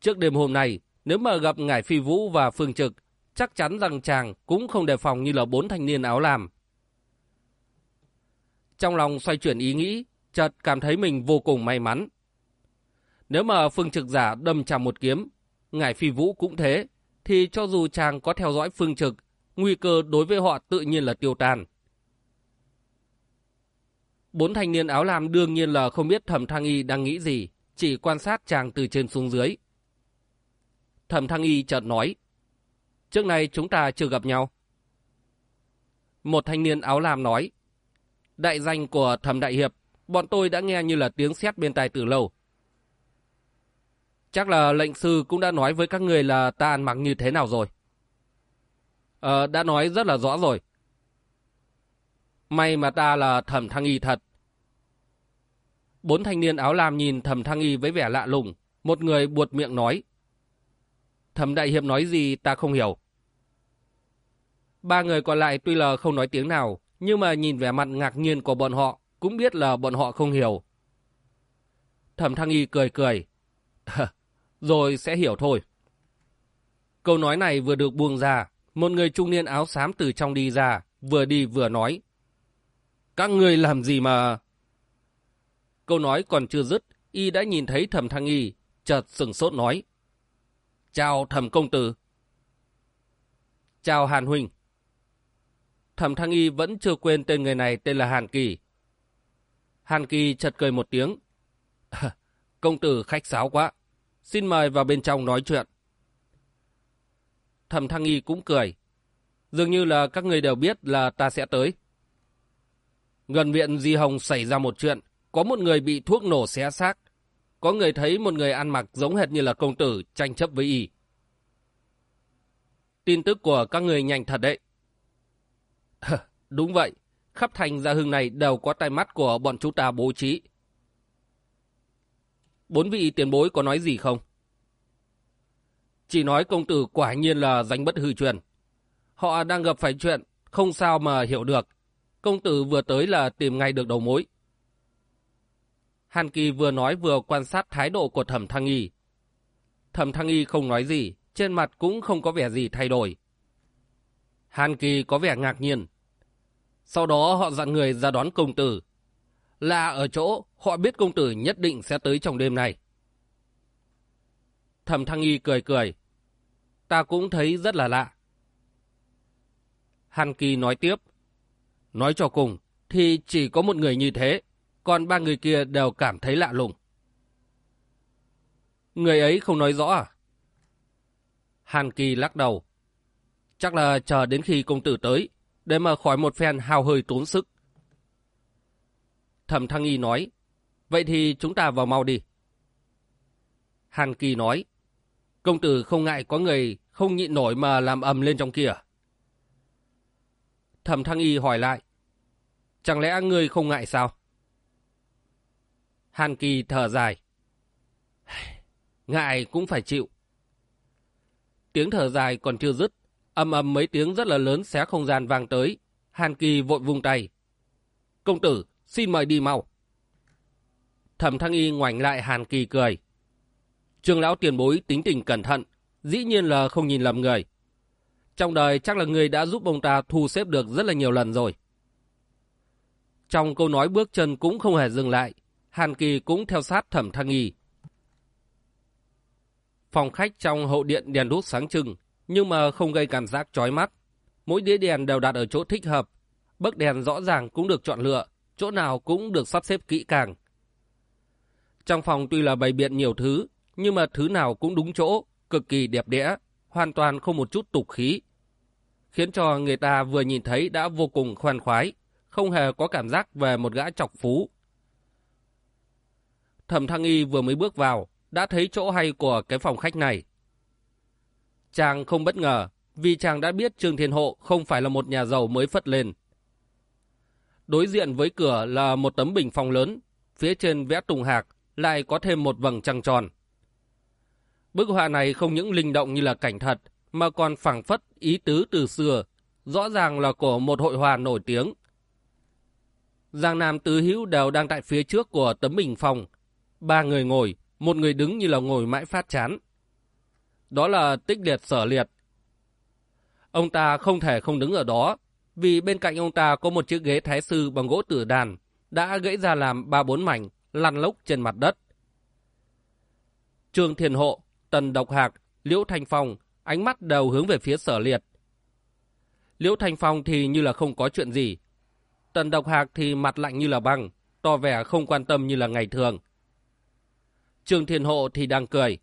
Trước đêm hôm nay, nếu mà gặp Ngải Phi Vũ và Phương Trực, chắc chắn rằng chàng cũng không đề phòng như là bốn thanh niên áo làm. Trong lòng xoay chuyển ý nghĩ, chợt cảm thấy mình vô cùng may mắn. Nếu mà Phương Trực giả đâm chàng một kiếm, Ngải Phi Vũ cũng thế, thì cho dù chàng có theo dõi Phương Trực, nguy cơ đối với họ tự nhiên là tiêu tan. Bốn thanh niên áo lam đương nhiên là không biết thẩm thăng y đang nghĩ gì, chỉ quan sát chàng từ trên xuống dưới. Thẩm thăng y chợt nói, trước nay chúng ta chưa gặp nhau. Một thanh niên áo lam nói, đại danh của thẩm đại hiệp, bọn tôi đã nghe như là tiếng sét bên tai từ lâu. Chắc là lệnh sư cũng đã nói với các người là ta ăn mặc như thế nào rồi. Ờ, đã nói rất là rõ rồi. May mà ta là thẩm thăng y thật. Bốn thanh niên áo lam nhìn thẩm thăng y với vẻ lạ lùng. Một người buột miệng nói. Thẩm đại hiệp nói gì ta không hiểu. Ba người còn lại tuy là không nói tiếng nào, nhưng mà nhìn vẻ mặt ngạc nhiên của bọn họ, cũng biết là bọn họ không hiểu. Thẩm thăng y cười cười. Rồi sẽ hiểu thôi. Câu nói này vừa được buông ra, một người trung niên áo xám từ trong đi ra, vừa đi vừa nói. Các người làm gì mà... Câu nói còn chưa dứt, y đã nhìn thấy thẩm thăng y, chợt sừng sốt nói. Chào thẩm công tử. Chào Hàn Huynh. Thẩm thăng y vẫn chưa quên tên người này tên là Hàn Kỳ. Hàn Kỳ chợt cười một tiếng. công tử khách sáo quá. Xin mời vào bên trong nói chuyện. Thẩm thăng y cũng cười. Dường như là các người đều biết là ta sẽ tới. Gần viện Di Hồng xảy ra một chuyện, có một người bị thuốc nổ xé xác. Có người thấy một người ăn mặc giống hệt như là công tử tranh chấp với y. Tin tức của các người nhanh thật đấy. Đúng vậy, khắp thành gia hưng này đều có tai mắt của bọn chúng ta bố trí. Bốn vị tiền bối có nói gì không? Chỉ nói công tử quả nhiên là danh bất hư truyền. Họ đang gặp phải chuyện, không sao mà hiểu được. Công tử vừa tới là tìm ngay được đầu mối. Hàn Kỳ vừa nói vừa quan sát thái độ của thẩm thăng y. Thẩm thăng y không nói gì, trên mặt cũng không có vẻ gì thay đổi. Hàn Kỳ có vẻ ngạc nhiên. Sau đó họ dặn người ra đón công tử. Là ở chỗ họ biết công tử nhất định sẽ tới trong đêm này. Thẩm thăng y cười cười. Ta cũng thấy rất là lạ. Hàn Kỳ nói tiếp. Nói cho cùng, thì chỉ có một người như thế, còn ba người kia đều cảm thấy lạ lùng. Người ấy không nói rõ à? Hàn Kỳ lắc đầu. Chắc là chờ đến khi công tử tới, để mà khỏi một phen hào hơi tốn sức. Thẩm Thăng Y nói, vậy thì chúng ta vào mau đi. Hàn Kỳ nói, công tử không ngại có người không nhịn nổi mà làm ầm lên trong kia. Thẩm Thăng Y hỏi lại, chẳng lẽ ngươi không ngại sao? Hàn Kỳ thở dài. Ngại cũng phải chịu. Tiếng thở dài còn chưa dứt, âm âm mấy tiếng rất là lớn xé không gian vang tới. Hàn Kỳ vội vung tay. Công tử, xin mời đi mau. Thẩm Thăng Y ngoảnh lại Hàn Kỳ cười. Trương lão tiền bối tính tình cẩn thận, dĩ nhiên là không nhìn lầm người. Trong đời chắc là người đã giúp ông ta thu xếp được rất là nhiều lần rồi. Trong câu nói bước chân cũng không hề dừng lại, Hàn Kỳ cũng theo sát thẩm thăng y. Phòng khách trong hậu điện đèn đốt sáng trưng, nhưng mà không gây cảm giác chói mắt. Mỗi đĩa đèn đều đặt ở chỗ thích hợp. Bấc đèn rõ ràng cũng được chọn lựa, chỗ nào cũng được sắp xếp kỹ càng. Trong phòng tuy là bày biện nhiều thứ, nhưng mà thứ nào cũng đúng chỗ, cực kỳ đẹp đẽ, hoàn toàn không một chút tục khí. Khiến cho người ta vừa nhìn thấy đã vô cùng khoan khoái, không hề có cảm giác về một gã chọc phú. Thẩm Thăng Y vừa mới bước vào, đã thấy chỗ hay của cái phòng khách này. Chàng không bất ngờ, vì chàng đã biết Trương Thiên Hộ không phải là một nhà giàu mới phất lên. Đối diện với cửa là một tấm bình phong lớn, phía trên vẽ tùng hạc, lại có thêm một vầng trăng tròn. Bức họa này không những linh động như là cảnh thật, mà còn phảng phất ý tứ từ xưa, rõ ràng là của một hội hòa nổi tiếng. Giang Nam Tứ Hữu đều đang tại phía trước của tấm bình phong. Ba người ngồi, một người đứng như là ngồi mãi phát chán. Đó là tích liệt sở liệt. Ông ta không thể không đứng ở đó, vì bên cạnh ông ta có một chiếc ghế thái sư bằng gỗ tử đàn, đã gãy ra làm ba bốn mảnh, lăn lốc trên mặt đất. Trương Thiền Hộ, Tần Độc Hạc, Liễu Thanh Phong, ánh mắt đều hướng về phía sở liệt. Liễu Thanh Phong thì như là không có chuyện gì. Tần Độc Hạc thì mặt lạnh như là băng, to vẻ không quan tâm như là ngày thường. Trương Thiên Hộ thì đang cười.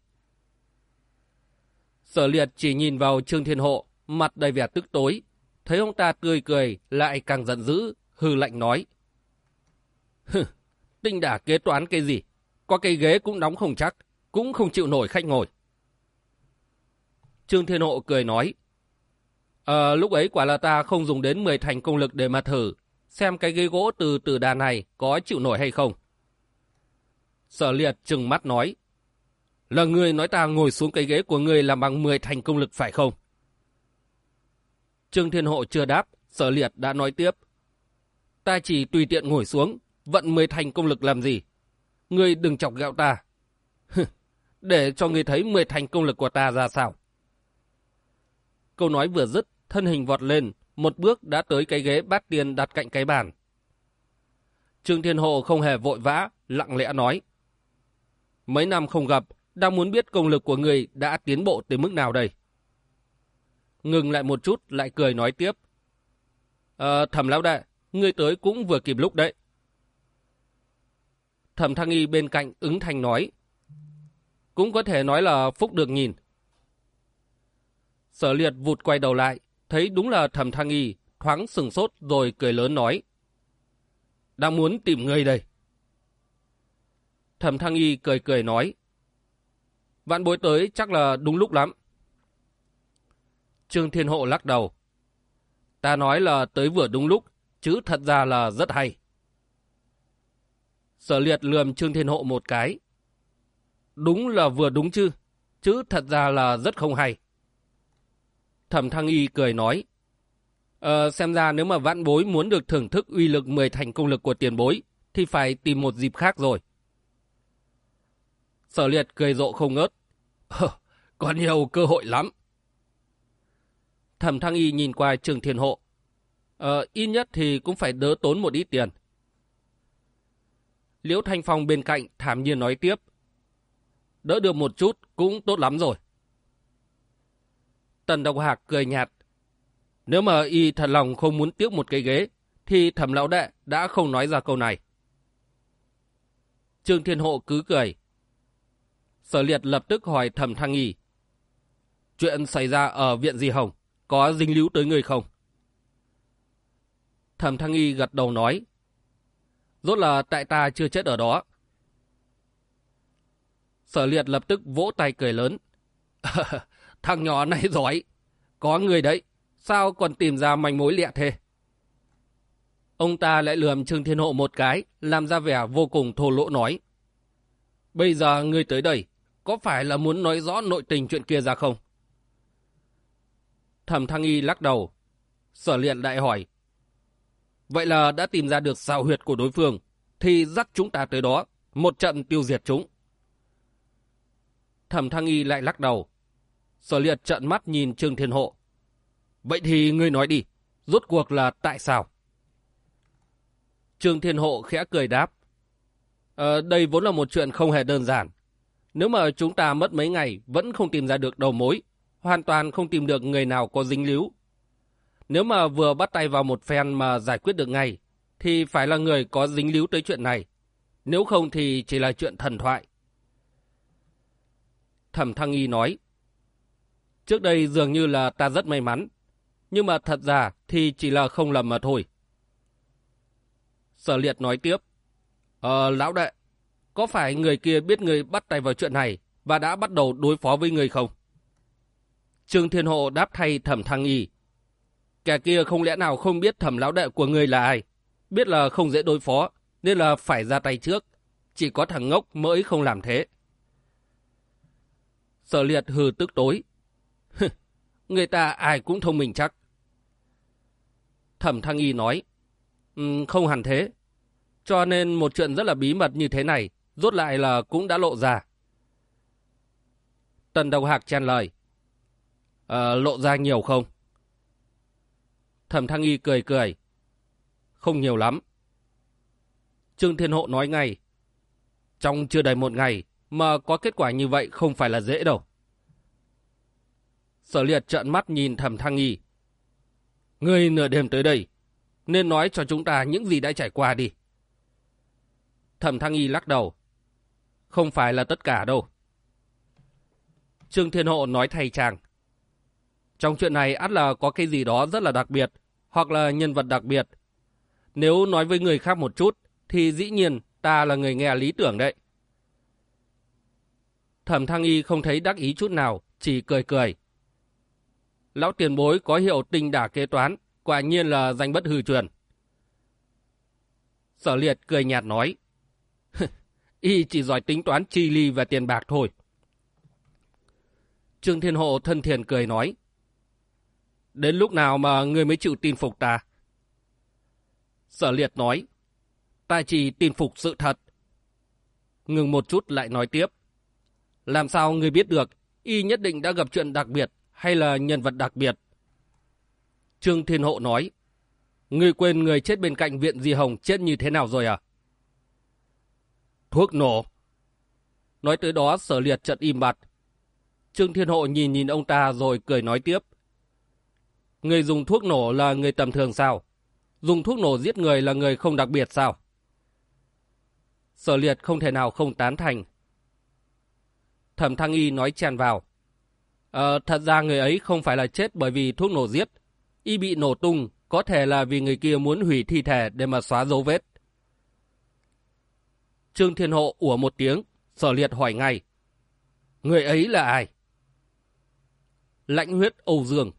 Sở liệt chỉ nhìn vào Trương Thiên Hộ, mặt đầy vẻ tức tối. Thấy ông ta tươi cười, lại càng giận dữ, hư lạnh nói. Hừ, tinh đã kế toán cái gì? Có cây ghế cũng đóng không chắc, cũng không chịu nổi khách ngồi. Trương Thiên Hộ cười nói. Ờ, lúc ấy quả là ta không dùng đến 10 thành công lực để mà thử, xem cái ghế gỗ từ từ đà này có chịu nổi hay không. Sở liệt trừng mắt nói. Là người nói ta ngồi xuống cái ghế của người làm bằng 10 thành công lực phải không? Trương Thiên Hộ chưa đáp, sở liệt đã nói tiếp. Ta chỉ tùy tiện ngồi xuống, vận 10 thành công lực làm gì? Ngươi đừng chọc gạo ta. Để cho ngươi thấy 10 thành công lực của ta ra sao? Câu nói vừa dứt, thân hình vọt lên, một bước đã tới cái ghế bát tiền đặt cạnh cái bàn. Trương Thiên Hộ không hề vội vã, lặng lẽ nói. Mấy năm không gặp, đang muốn biết công lực của người đã tiến bộ tới mức nào đây? Ngừng lại một chút, lại cười nói tiếp. Ờ, thẩm lão đại, ngươi tới cũng vừa kịp lúc đấy. Thẩm thăng y bên cạnh ứng thành nói. Cũng có thể nói là phúc được nhìn. Sở liệt vụt quay đầu lại, thấy đúng là thẩm thăng y, thoáng sừng sốt rồi cười lớn nói. Đang muốn tìm ngươi đây. Thẩm thăng y cười cười nói. Vạn bối tới chắc là đúng lúc lắm. Trương Thiên Hộ lắc đầu. Ta nói là tới vừa đúng lúc, chứ thật ra là rất hay. Sở liệt lườm Trương Thiên Hộ một cái. Đúng là vừa đúng chứ, chứ thật ra là rất không hay. Thẩm Thăng Y cười nói. Ờ, xem ra nếu mà vãn bối muốn được thưởng thức uy lực 10 thành công lực của tiền bối, thì phải tìm một dịp khác rồi. Sở liệt cười rộ không ngớt. Ờ, có nhiều cơ hội lắm. Thẩm Thăng Y nhìn qua Trường Thiên Hộ. Ờ, ít nhất thì cũng phải đỡ tốn một ít tiền. Liễu Thanh Phong bên cạnh thảm nhiên nói tiếp. Đỡ được một chút cũng tốt lắm rồi. Tần Độc Hạc cười nhạt. Nếu mà y thật lòng không muốn tiếc một cái ghế, thì thẩm lão đệ đã không nói ra câu này. Trương Thiên Hộ cứ cười. Sở liệt lập tức hỏi thẩm thăng y. Chuyện xảy ra ở viện Di Hồng, có dính líu tới người không? Thẩm thăng y gật đầu nói. Rốt là tại ta chưa chết ở đó. Sở liệt lập tức vỗ tay cười lớn. Thằng nhỏ này giỏi. Có người đấy. Sao còn tìm ra manh mối lẹ thế? Ông ta lại lườm Trương Thiên Hộ một cái, làm ra vẻ vô cùng thô lỗ nói. Bây giờ ngươi tới đây, có phải là muốn nói rõ nội tình chuyện kia ra không? Thẩm Thăng Y lắc đầu. Sở liện đại hỏi. Vậy là đã tìm ra được xào huyệt của đối phương, thì dắt chúng ta tới đó, một trận tiêu diệt chúng. Thẩm Thăng Y lại lắc đầu. Sở liệt trận mắt nhìn Trương Thiên Hộ. Vậy thì ngươi nói đi, rốt cuộc là tại sao? Trương Thiên Hộ khẽ cười đáp. Ờ, đây vốn là một chuyện không hề đơn giản. Nếu mà chúng ta mất mấy ngày vẫn không tìm ra được đầu mối, hoàn toàn không tìm được người nào có dính líu. Nếu mà vừa bắt tay vào một phen mà giải quyết được ngay, thì phải là người có dính líu tới chuyện này. Nếu không thì chỉ là chuyện thần thoại. Thẩm Thăng Y nói, Trước đây dường như là ta rất may mắn, nhưng mà thật ra thì chỉ là không lầm mà thôi. Sở liệt nói tiếp, Ờ, lão đệ, có phải người kia biết người bắt tay vào chuyện này và đã bắt đầu đối phó với người không? Trương Thiên Hộ đáp thay thẩm thăng y. Kẻ kia không lẽ nào không biết thẩm lão đệ của người là ai? Biết là không dễ đối phó, nên là phải ra tay trước. Chỉ có thằng ngốc mới không làm thế. Sở liệt hừ tức tối. người ta ai cũng thông minh chắc. Thẩm thăng y nói. Um, không hẳn thế. Cho nên một chuyện rất là bí mật như thế này, rốt lại là cũng đã lộ ra. Tần Đồng Hạc chen lời. À, lộ ra nhiều không? Thẩm Thăng Y cười cười. Không nhiều lắm. Trương Thiên Hộ nói ngay. Trong chưa đầy một ngày mà có kết quả như vậy không phải là dễ đâu. Sở liệt trợn mắt nhìn Thẩm Thăng Y. Ngươi nửa đêm tới đây, nên nói cho chúng ta những gì đã trải qua đi. Thẩm Thăng Y lắc đầu. Không phải là tất cả đâu. Trương Thiên Hộ nói thay chàng. Trong chuyện này ắt là có cái gì đó rất là đặc biệt, hoặc là nhân vật đặc biệt. Nếu nói với người khác một chút, thì dĩ nhiên ta là người nghe lý tưởng đấy. Thẩm Thăng Y không thấy đắc ý chút nào, chỉ cười cười. Lão tiền bối có hiệu tinh đả kế toán, quả nhiên là danh bất hư truyền. Sở liệt cười nhạt nói y chỉ giỏi tính toán chi ly và tiền bạc thôi. Trương Thiên Hộ thân thiện cười nói. Đến lúc nào mà người mới chịu tin phục ta? Sở liệt nói. Ta chỉ tin phục sự thật. Ngừng một chút lại nói tiếp. Làm sao người biết được y nhất định đã gặp chuyện đặc biệt hay là nhân vật đặc biệt? Trương Thiên Hộ nói. Người quên người chết bên cạnh viện Di Hồng chết như thế nào rồi à? Thuốc nổ. Nói tới đó, sở liệt chợt im bặt. Trương Thiên Hộ nhìn nhìn ông ta rồi cười nói tiếp. Người dùng thuốc nổ là người tầm thường sao? Dùng thuốc nổ giết người là người không đặc biệt sao? Sở liệt không thể nào không tán thành. Thẩm Thăng Y nói tràn vào. Ờ, thật ra người ấy không phải là chết bởi vì thuốc nổ giết. Y bị nổ tung, có thể là vì người kia muốn hủy thi thể để mà xóa dấu vết. Trương Thiên Hộ ủa một tiếng, sở liệt hỏi ngay. Người ấy là ai? Lãnh huyết Âu Dương.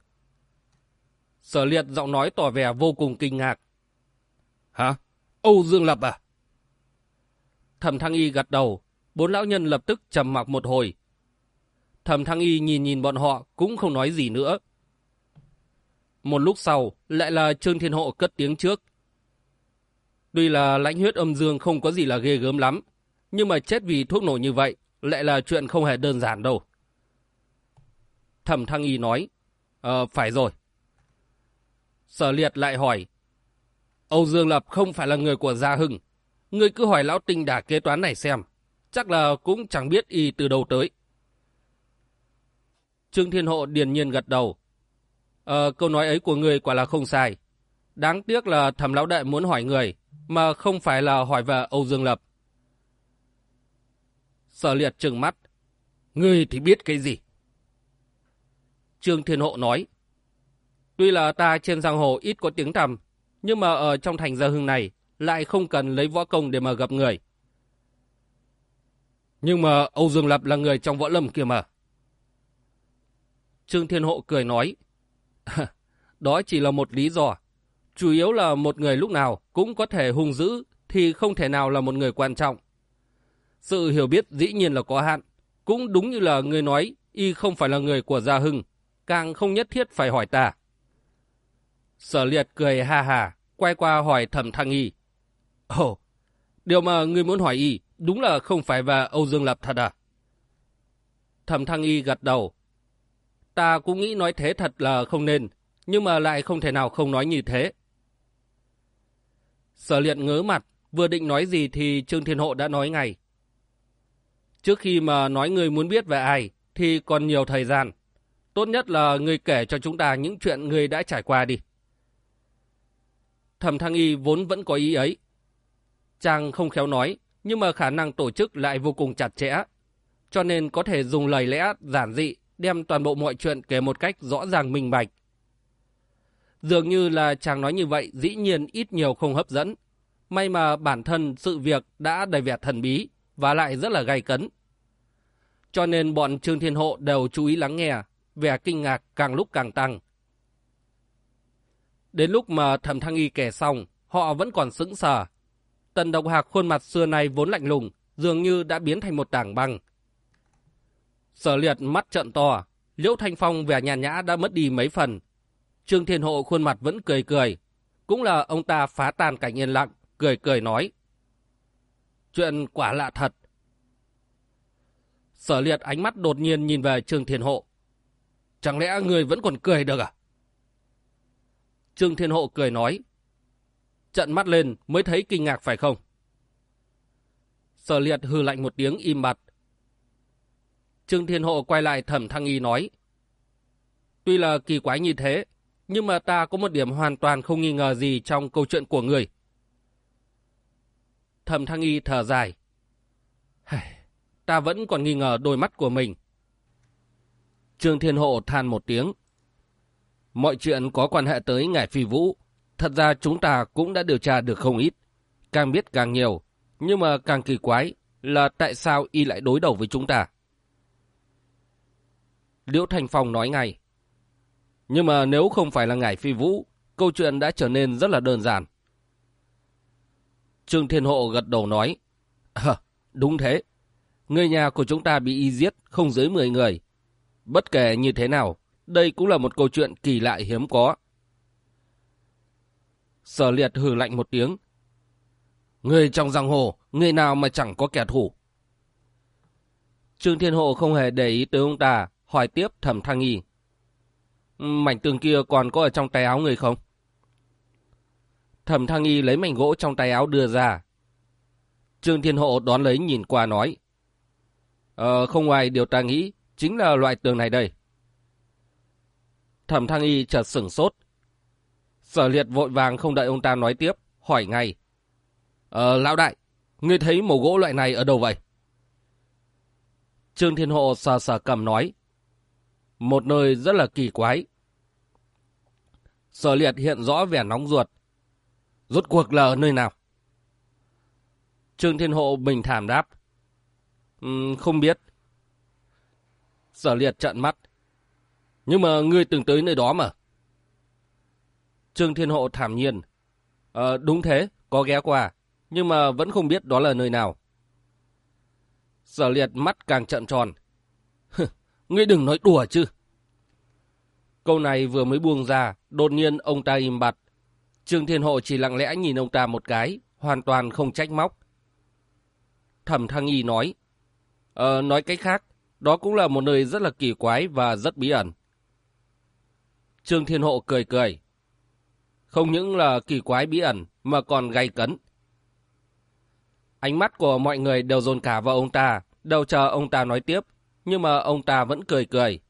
Sở liệt giọng nói tỏ vẻ vô cùng kinh ngạc. Hả? Âu Dương Lập à? Thẩm Thăng Y gật đầu, bốn lão nhân lập tức trầm mặc một hồi. Thẩm Thăng Y nhìn nhìn bọn họ cũng không nói gì nữa. Một lúc sau, lại là Trương Thiên Hộ cất tiếng trước. Tuy là lãnh huyết âm dương không có gì là ghê gớm lắm, nhưng mà chết vì thuốc nổ như vậy lại là chuyện không hề đơn giản đâu. Thẩm Thăng Y nói, Ờ, phải rồi. Sở liệt lại hỏi, Âu Dương Lập không phải là người của Gia Hưng. Ngươi cứ hỏi lão tinh đả kế toán này xem. Chắc là cũng chẳng biết y từ đâu tới. Trương Thiên Hộ điền nhiên gật đầu. Ờ, câu nói ấy của người quả là không sai. Đáng tiếc là thẩm lão đại muốn hỏi người, mà không phải là hỏi về Âu Dương Lập. Sở liệt trừng mắt. Ngươi thì biết cái gì? Trương Thiên Hộ nói. Tuy là ta trên giang hồ ít có tiếng tầm, nhưng mà ở trong thành gia hưng này lại không cần lấy võ công để mà gặp người. Nhưng mà Âu Dương Lập là người trong võ lâm kia mà. Trương Thiên Hộ cười nói. Đó chỉ là một lý do. Chủ yếu là một người lúc nào cũng có thể hung dữ thì không thể nào là một người quan trọng. Sự hiểu biết dĩ nhiên là có hạn. Cũng đúng như là người nói y không phải là người của Gia Hưng, càng không nhất thiết phải hỏi ta. Sở liệt cười ha ha, quay qua hỏi thẩm thăng y. Ồ, oh, điều mà ngươi muốn hỏi y đúng là không phải về Âu Dương Lập thật à? Thẩm thăng y gật đầu. Ta cũng nghĩ nói thế thật là không nên, nhưng mà lại không thể nào không nói như thế. Sở liệt ngớ mặt, vừa định nói gì thì Trương Thiên Hộ đã nói ngay. trước khi mà nói người muốn biết về ai thì còn nhiều thời gian. Tốt nhất là người kể cho chúng ta những chuyện người đã trải qua đi. Thẩm Thăng Y vốn vẫn có ý ấy. Chàng không khéo nói, nhưng mà khả năng tổ chức lại vô cùng chặt chẽ. Cho nên có thể dùng lời lẽ giản dị đem toàn bộ mọi chuyện kể một cách rõ ràng minh bạch. Dường như là chàng nói như vậy dĩ nhiên ít nhiều không hấp dẫn. May mà bản thân sự việc đã đầy vẻ thần bí và lại rất là gay cấn. Cho nên bọn Trương Thiên Hộ đều chú ý lắng nghe, vẻ kinh ngạc càng lúc càng tăng. Đến lúc mà thẩm thăng y kể xong, họ vẫn còn sững sờ. Tần độc hạc khuôn mặt xưa nay vốn lạnh lùng, dường như đã biến thành một tảng băng. Sở liệt mắt trận to, liễu thanh phong vẻ nhàn nhã đã mất đi mấy phần. Trương Thiên Hộ khuôn mặt vẫn cười cười. Cũng là ông ta phá tan cảnh yên lặng, cười cười nói. Chuyện quả lạ thật. Sở liệt ánh mắt đột nhiên nhìn về Trương Thiên Hộ. Chẳng lẽ người vẫn còn cười được à? Trương Thiên Hộ cười nói. Trận mắt lên mới thấy kinh ngạc phải không? Sở liệt hư lạnh một tiếng im bặt. Trương Thiên Hộ quay lại thẩm thăng y nói. Tuy là kỳ quái như thế, nhưng mà ta có một điểm hoàn toàn không nghi ngờ gì trong câu chuyện của người. Thẩm thăng y thở dài. Ta vẫn còn nghi ngờ đôi mắt của mình. Trương Thiên Hộ than một tiếng. Mọi chuyện có quan hệ tới Ngài Phi Vũ. Thật ra chúng ta cũng đã điều tra được không ít. Càng biết càng nhiều. Nhưng mà càng kỳ quái là tại sao y lại đối đầu với chúng ta. Liễu Thành Phong nói ngay. Nhưng mà nếu không phải là Ngài Phi Vũ, câu chuyện đã trở nên rất là đơn giản. Trương Thiên Hộ gật đầu nói. À, đúng thế. Người nhà của chúng ta bị y giết không dưới 10 người. Bất kể như thế nào, đây cũng là một câu chuyện kỳ lạ hiếm có. Sở liệt hừ lạnh một tiếng. Người trong giang hồ, người nào mà chẳng có kẻ thù. Trương Thiên Hộ không hề để ý tới ông ta, hỏi tiếp thẩm thăng nghi. Mảnh tường kia còn có ở trong tay áo người không? Thẩm thăng nghi lấy mảnh gỗ trong tay áo đưa ra. Trương Thiên Hộ đón lấy nhìn qua nói. Ờ, không ngoài điều ta nghĩ, chính là loại tường này đây. Thẩm thăng y chợt sửng sốt. Sở liệt vội vàng không đợi ông ta nói tiếp, hỏi ngay. Ờ, lão đại, ngươi thấy màu gỗ loại này ở đâu vậy? Trương Thiên Hộ sờ sờ cầm nói. Một nơi rất là kỳ quái. Sở liệt hiện rõ vẻ nóng ruột. Rốt cuộc là ở nơi nào? Trương Thiên Hộ bình thản đáp. Um, không biết. Sở liệt trận mắt. Nhưng mà ngươi từng tới nơi đó mà. Trương Thiên Hộ thảm nhiên. Ờ, đúng thế, có ghé qua. Nhưng mà vẫn không biết đó là nơi nào. Sở liệt mắt càng trận tròn. ngươi đừng nói đùa chứ. Câu này vừa mới buông ra, đột nhiên ông ta im bặt. Trương Thiên Hộ chỉ lặng lẽ nhìn ông ta một cái, hoàn toàn không trách móc. Thẩm Thăng Y nói, Ờ, nói cách khác, đó cũng là một nơi rất là kỳ quái và rất bí ẩn. Trương Thiên Hộ cười cười. Không những là kỳ quái bí ẩn mà còn gay cấn. Ánh mắt của mọi người đều dồn cả vào ông ta, đều chờ ông ta nói tiếp, nhưng mà ông ta vẫn cười cười.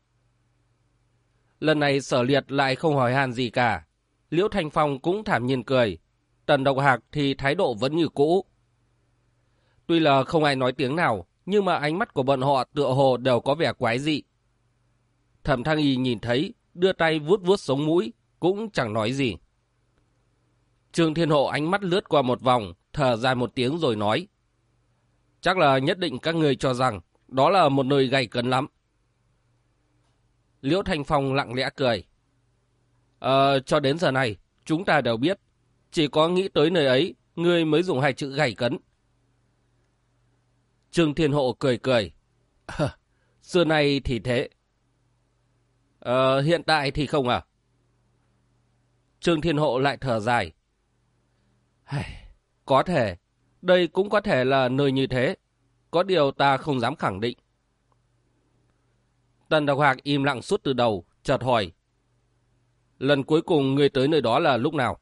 Lần này sở liệt lại không hỏi han gì cả. Liễu Thanh Phong cũng thảm nhiên cười. Tần Độc Hạc thì thái độ vẫn như cũ. Tuy là không ai nói tiếng nào, nhưng mà ánh mắt của bọn họ tựa hồ đều có vẻ quái dị. Thẩm Thăng Y nhìn thấy, đưa tay vuốt vuốt sống mũi, cũng chẳng nói gì. Trương Thiên Hộ ánh mắt lướt qua một vòng, thở dài một tiếng rồi nói. Chắc là nhất định các người cho rằng đó là một nơi gầy cấn lắm. Liễu Thanh Phong lặng lẽ cười. Ờ, cho đến giờ này, chúng ta đều biết, chỉ có nghĩ tới nơi ấy, ngươi mới dùng hai chữ gầy cấn. Trương Thiên Hộ cười cười. À, xưa nay thì thế. Ờ, hiện tại thì không à? Trương Thiên Hộ lại thở dài. Có thể, đây cũng có thể là nơi như thế. Có điều ta không dám khẳng định. Tần Độc Hạc im lặng suốt từ đầu, chợt hỏi. Lần cuối cùng người tới nơi đó là lúc nào?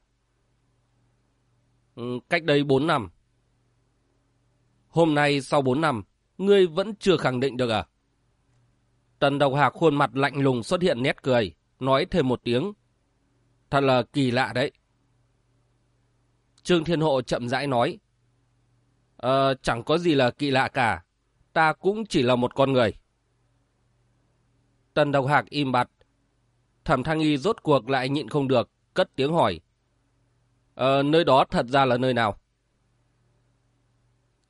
Ừ, cách đây 4 năm. Hôm nay sau 4 năm, ngươi vẫn chưa khẳng định được à? Tần Độc Hạc khuôn mặt lạnh lùng xuất hiện nét cười, nói thêm một tiếng. Thật là kỳ lạ đấy. Trương Thiên Hộ chậm rãi nói. Ờ, chẳng có gì là kỳ lạ cả. Ta cũng chỉ là một con người. Tần Độc Hạc im bặt. Thẩm Thăng Y rốt cuộc lại nhịn không được, cất tiếng hỏi. Ờ, nơi đó thật ra là nơi nào?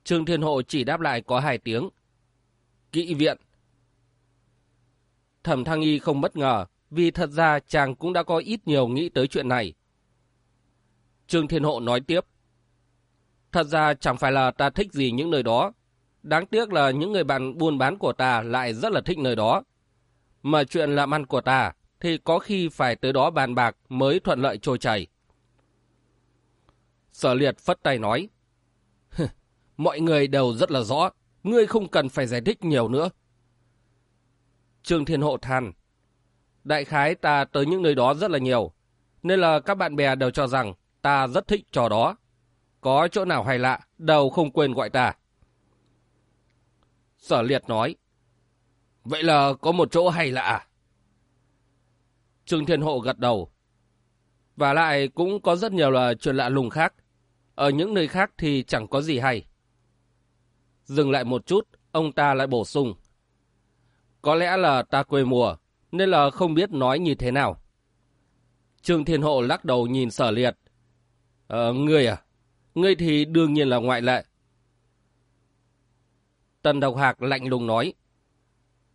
Trương Thiên Hộ chỉ đáp lại có hai tiếng. Kỵ viện. Thẩm Thăng Y không bất ngờ, vì thật ra chàng cũng đã có ít nhiều nghĩ tới chuyện này. Trương Thiên Hộ nói tiếp. Thật ra chẳng phải là ta thích gì những nơi đó. Đáng tiếc là những người bạn buôn bán của ta lại rất là thích nơi đó. Mà chuyện làm ăn của ta thì có khi phải tới đó bàn bạc mới thuận lợi trôi chảy. Sở liệt phất tay nói. Mọi người đều rất là rõ, ngươi không cần phải giải thích nhiều nữa. Trương Thiên Hộ than. Đại khái ta tới những nơi đó rất là nhiều, nên là các bạn bè đều cho rằng ta rất thích trò đó. Có chỗ nào hay lạ, đều không quên gọi ta. Sở liệt nói. Vậy là có một chỗ hay lạ à? Trương Thiên Hộ gật đầu. Và lại cũng có rất nhiều là chuyện lạ lùng khác. Ở những nơi khác thì chẳng có gì hay. Dừng lại một chút, ông ta lại bổ sung. Có lẽ là ta quê mùa, nên là không biết nói như thế nào. Trương Thiên Hộ lắc đầu nhìn sở liệt. Ờ, ngươi à? Ngươi thì đương nhiên là ngoại lệ. Tần Độc Hạc lạnh lùng nói.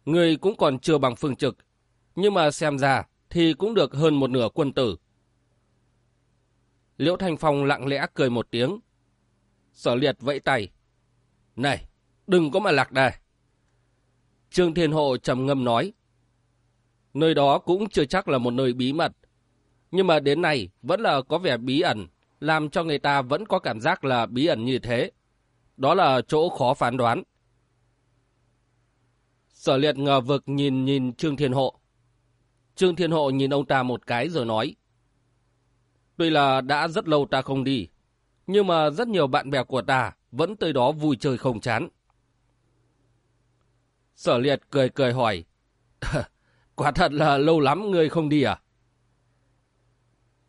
Ngươi cũng còn chưa bằng phương trực, nhưng mà xem ra thì cũng được hơn một nửa quân tử. Liễu Thanh Phong lặng lẽ cười một tiếng. Sở liệt vẫy tay. Này, đừng có mà lạc đài. Trương Thiên Hộ trầm ngâm nói. Nơi đó cũng chưa chắc là một nơi bí mật. Nhưng mà đến nay vẫn là có vẻ bí ẩn, làm cho người ta vẫn có cảm giác là bí ẩn như thế. Đó là chỗ khó phán đoán. Sở liệt ngờ vực nhìn nhìn Trương Thiên Hộ. Trương Thiên Hộ nhìn ông ta một cái rồi nói. Tuy là đã rất lâu ta không đi, nhưng mà rất nhiều bạn bè của ta vẫn tới đó vui chơi không chán. Sở liệt cười cười hỏi. Quả thật là lâu lắm người không đi à?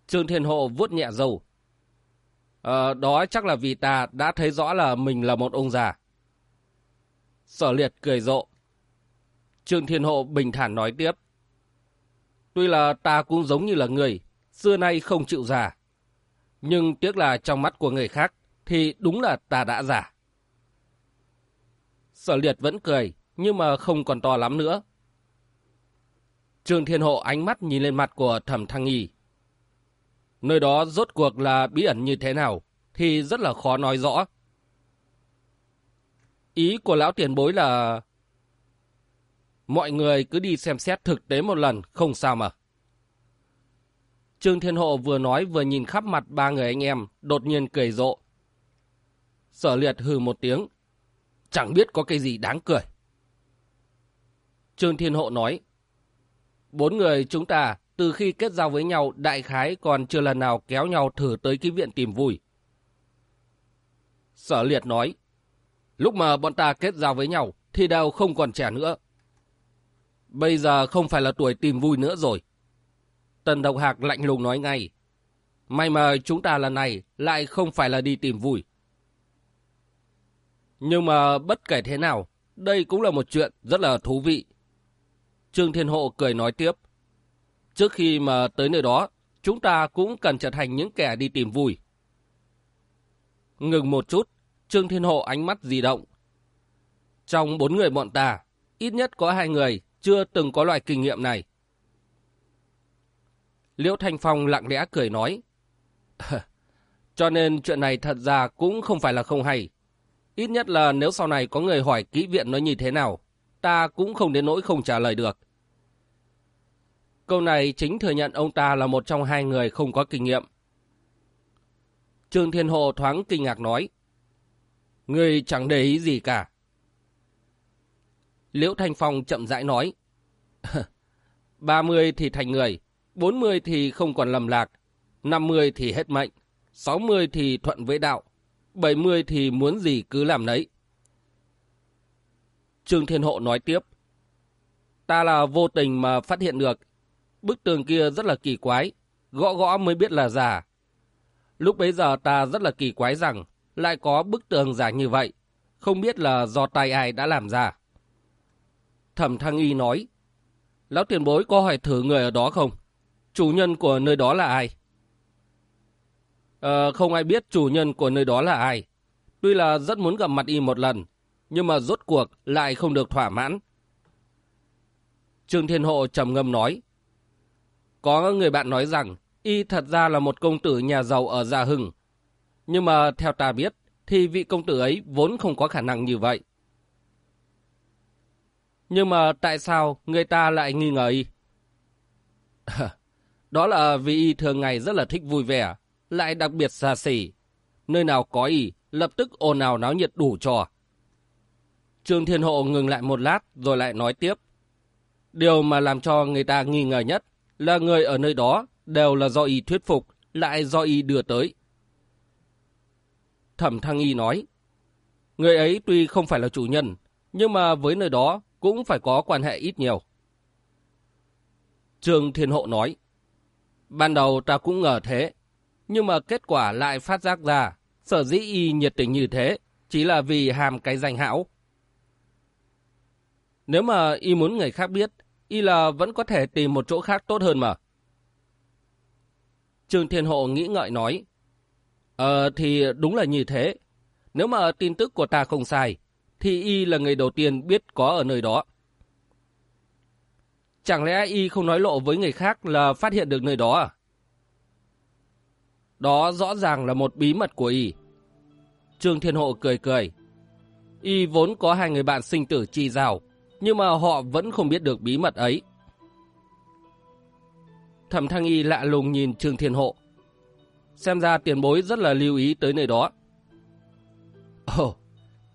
Trương Thiên Hộ vuốt nhẹ dầu. Ờ, đó chắc là vì ta đã thấy rõ là mình là một ông già. Sở liệt cười rộ. Trương Thiên Hộ bình thản nói tiếp. Tuy là ta cũng giống như là người, xưa nay không chịu già. Nhưng tiếc là trong mắt của người khác thì đúng là ta đã già. Sở liệt vẫn cười, nhưng mà không còn to lắm nữa. Trương Thiên Hộ ánh mắt nhìn lên mặt của Thẩm Thăng Nghi. Nơi đó rốt cuộc là bí ẩn như thế nào thì rất là khó nói rõ. Ý của lão tiền bối là... Mọi người cứ đi xem xét thực tế một lần, không sao mà. Trương Thiên Hộ vừa nói vừa nhìn khắp mặt ba người anh em, đột nhiên cười rộ. Sở liệt hừ một tiếng. Chẳng biết có cái gì đáng cười. Trương Thiên Hộ nói. Bốn người chúng ta từ khi kết giao với nhau đại khái còn chưa lần nào kéo nhau thử tới cái viện tìm vui. Sở liệt nói. Lúc mà bọn ta kết giao với nhau thì đều không còn trẻ nữa. Bây giờ không phải là tuổi tìm vui nữa rồi. Tần Độc Hạc lạnh lùng nói ngay. May mà chúng ta lần này lại không phải là đi tìm vui. Nhưng mà bất kể thế nào, đây cũng là một chuyện rất là thú vị. Trương Thiên Hộ cười nói tiếp. Trước khi mà tới nơi đó, chúng ta cũng cần trở thành những kẻ đi tìm vui. Ngừng một chút, Trương Thiên Hộ ánh mắt di động. Trong bốn người bọn ta, ít nhất có hai người chưa từng có loại kinh nghiệm này. Liễu Thanh Phong lặng lẽ cười nói. Cho nên chuyện này thật ra cũng không phải là không hay. Ít nhất là nếu sau này có người hỏi kỹ viện nó như thế nào, ta cũng không đến nỗi không trả lời được. Câu này chính thừa nhận ông ta là một trong hai người không có kinh nghiệm. Trương Thiên Hộ thoáng kinh ngạc nói. Người chẳng để ý gì cả. Liễu Thanh Phong chậm rãi nói. 30 thì thành người, 40 thì không còn lầm lạc, 50 thì hết mệnh, 60 thì thuận với đạo, 70 thì muốn gì cứ làm nấy. Trương Thiên Hộ nói tiếp. Ta là vô tình mà phát hiện được. Bức tường kia rất là kỳ quái. Gõ gõ mới biết là giả. Lúc bấy giờ ta rất là kỳ quái rằng lại có bức tường giả như vậy. Không biết là do tay ai đã làm ra. Thẩm Thăng Y nói. Lão tiền bối có hỏi thử người ở đó không? Chủ nhân của nơi đó là ai? Ờ, không ai biết chủ nhân của nơi đó là ai. Tuy là rất muốn gặp mặt y một lần, nhưng mà rốt cuộc lại không được thỏa mãn. Trương Thiên Hộ trầm ngâm nói. Có người bạn nói rằng y thật ra là một công tử nhà giàu ở Gia Hưng. Nhưng mà theo ta biết thì vị công tử ấy vốn không có khả năng như vậy. Nhưng mà tại sao người ta lại nghi ngờ y? Đó là vì y thường ngày rất là thích vui vẻ, lại đặc biệt xa xỉ. Nơi nào có y, lập tức ồn ào náo nhiệt đủ trò. Trương Thiên Hộ ngừng lại một lát rồi lại nói tiếp. Điều mà làm cho người ta nghi ngờ nhất là người ở nơi đó đều là do y thuyết phục, lại do y đưa tới. Thẩm Thăng Y nói, người ấy tuy không phải là chủ nhân, nhưng mà với nơi đó cũng phải có quan hệ ít nhiều. Trương Thiên Hộ nói, ban đầu ta cũng ngờ thế, nhưng mà kết quả lại phát giác ra, sở dĩ y nhiệt tình như thế, chỉ là vì hàm cái danh hão. Nếu mà y muốn người khác biết, y là vẫn có thể tìm một chỗ khác tốt hơn mà. Trương Thiên Hộ nghĩ ngợi nói, Ờ thì đúng là như thế. Nếu mà tin tức của ta không sai, thì y là người đầu tiên biết có ở nơi đó. Chẳng lẽ y không nói lộ với người khác là phát hiện được nơi đó à? Đó rõ ràng là một bí mật của y. Trương Thiên Hộ cười cười. Y vốn có hai người bạn sinh tử chi rào, nhưng mà họ vẫn không biết được bí mật ấy. Thẩm Thăng Y lạ lùng nhìn Trương Thiên Hộ. Xem ra tiền bối rất là lưu ý tới nơi đó. Ồ,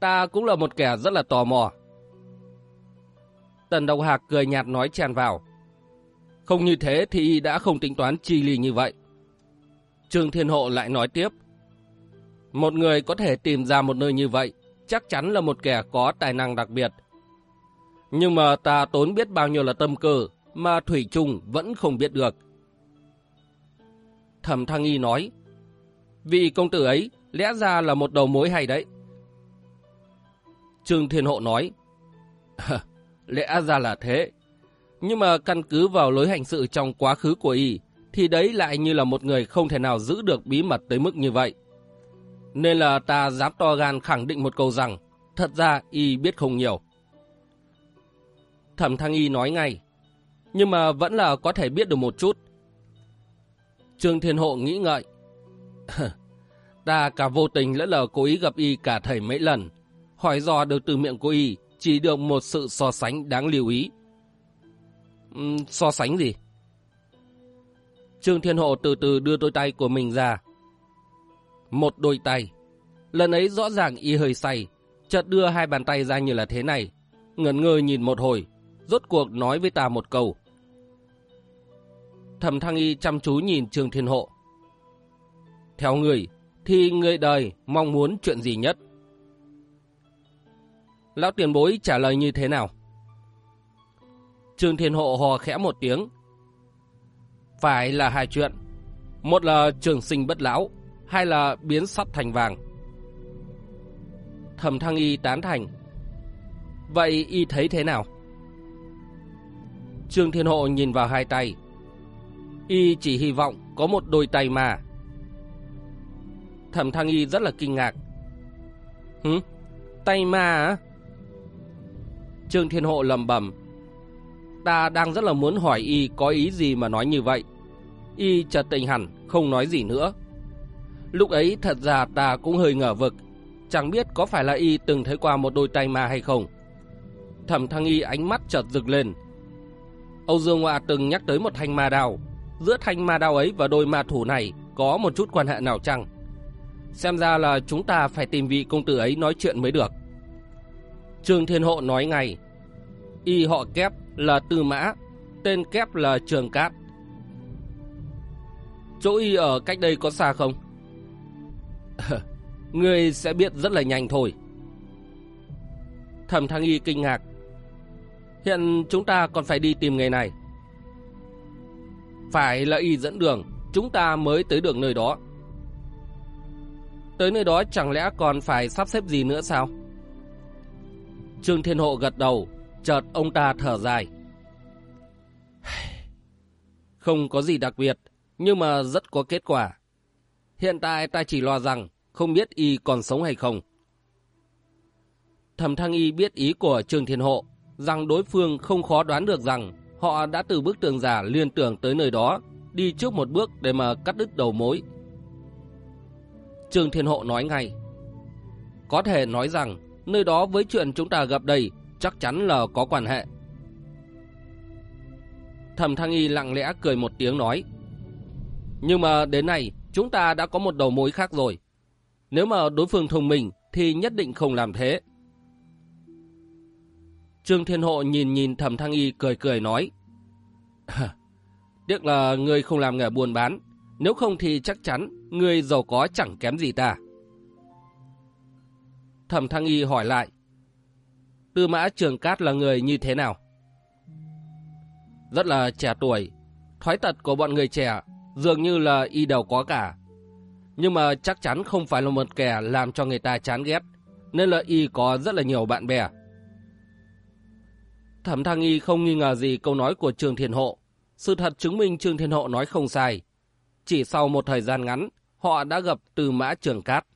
ta cũng là một kẻ rất là tò mò. Tần Độc Hạc cười nhạt nói tràn vào. Không như thế thì y đã không tính toán chi ly như vậy. Trương Thiên Hộ lại nói tiếp. Một người có thể tìm ra một nơi như vậy, chắc chắn là một kẻ có tài năng đặc biệt. Nhưng mà ta tốn biết bao nhiêu là tâm cơ, mà Thủy Trung vẫn không biết được. Thẩm Thăng Y nói, vị công tử ấy lẽ ra là một đầu mối hay đấy. Trương Thiên Hộ nói, lẽ ra là thế. Nhưng mà căn cứ vào lối hành sự trong quá khứ của y, thì đấy lại như là một người không thể nào giữ được bí mật tới mức như vậy. Nên là ta dám to gan khẳng định một câu rằng, thật ra y biết không nhiều. Thẩm Thăng Y nói ngay, nhưng mà vẫn là có thể biết được một chút. Trương Thiên Hộ nghĩ ngợi, ta cả vô tình lẫn lờ cố ý gặp y cả thầy mấy lần, hỏi dò được từ miệng của y chỉ được một sự so sánh đáng lưu ý. Uhm, so sánh gì? Trương Thiên Hộ từ từ đưa đôi tay của mình ra. Một đôi tay. Lần ấy rõ ràng y hơi say, chợt đưa hai bàn tay ra như là thế này. Ngẩn ngơ nhìn một hồi, rốt cuộc nói với ta một câu. Thẩm Thăng Y chăm chú nhìn Trương Thiên Hộ. Theo người, thì người đời mong muốn chuyện gì nhất? Lão tiền bối trả lời như thế nào? Trương Thiên Hộ hò khẽ một tiếng, phải là hai chuyện. Một là trường sinh bất lão, hai là biến sắt thành vàng. Thẩm Thăng Y tán thành. Vậy Y thấy thế nào? Trương Thiên Hộ nhìn vào hai tay. Y chỉ hy vọng có một đôi tay mà. Thẩm Thăng Y rất là kinh ngạc. Hứ? Tay ma á? Trương Thiên Hộ lầm bầm Ta đang rất là muốn hỏi y có ý gì mà nói như vậy. Y chợt tình hẳn, không nói gì nữa. Lúc ấy thật ra ta cũng hơi ngờ vực. Chẳng biết có phải là y từng thấy qua một đôi tay ma hay không. Thẩm thăng y ánh mắt chợt rực lên. Âu Dương Ngoạ từng nhắc tới một thanh ma đao. Giữa thanh ma đao ấy và đôi ma thủ này có một chút quan hệ nào chăng? Xem ra là chúng ta phải tìm vị công tử ấy nói chuyện mới được. Trương Thiên Hộ nói ngay. Y họ kép là Tư Mã, tên kép là Trường Cát. Chỗ y ở cách đây có xa không? Ngươi sẽ biết rất là nhanh thôi. Thẩm Thăng Y kinh ngạc. Hiện chúng ta còn phải đi tìm người này. Phải là y dẫn đường, chúng ta mới tới được nơi đó. Tới nơi đó chẳng lẽ còn phải sắp xếp gì nữa sao? Trương Thiên Hộ gật đầu, chợt ông ta thở dài. Không có gì đặc biệt, nhưng mà rất có kết quả. Hiện tại ta chỉ lo rằng không biết y còn sống hay không. Thẩm Thăng Y biết ý của Trương Thiên Hộ, rằng đối phương không khó đoán được rằng họ đã từ bức tường giả liên tưởng tới nơi đó, đi trước một bước để mà cắt đứt đầu mối. Trương Thiên Hộ nói ngay, có thể nói rằng nơi đó với chuyện chúng ta gặp đây chắc chắn là có quan hệ. Thẩm Thăng Y lặng lẽ cười một tiếng nói, nhưng mà đến nay chúng ta đã có một đầu mối khác rồi. Nếu mà đối phương thông minh thì nhất định không làm thế. Trương Thiên Hộ nhìn nhìn Thẩm Thăng Y cười cười nói. Tiếc là người không làm nghề buôn bán, nếu không thì chắc chắn người giàu có chẳng kém gì ta. Thẩm Thăng Y hỏi lại. Tư mã Trường Cát là người như thế nào? Rất là trẻ tuổi, thoái tật của bọn người trẻ dường như là y đều có cả. Nhưng mà chắc chắn không phải là một kẻ làm cho người ta chán ghét, nên là y có rất là nhiều bạn bè. Thẩm Thăng Y không nghi ngờ gì câu nói của Trương Thiên Hộ. Sự thật chứng minh Trương Thiên Hộ nói không sai. Chỉ sau một thời gian ngắn, họ đã gặp Từ Mã Trường Cát.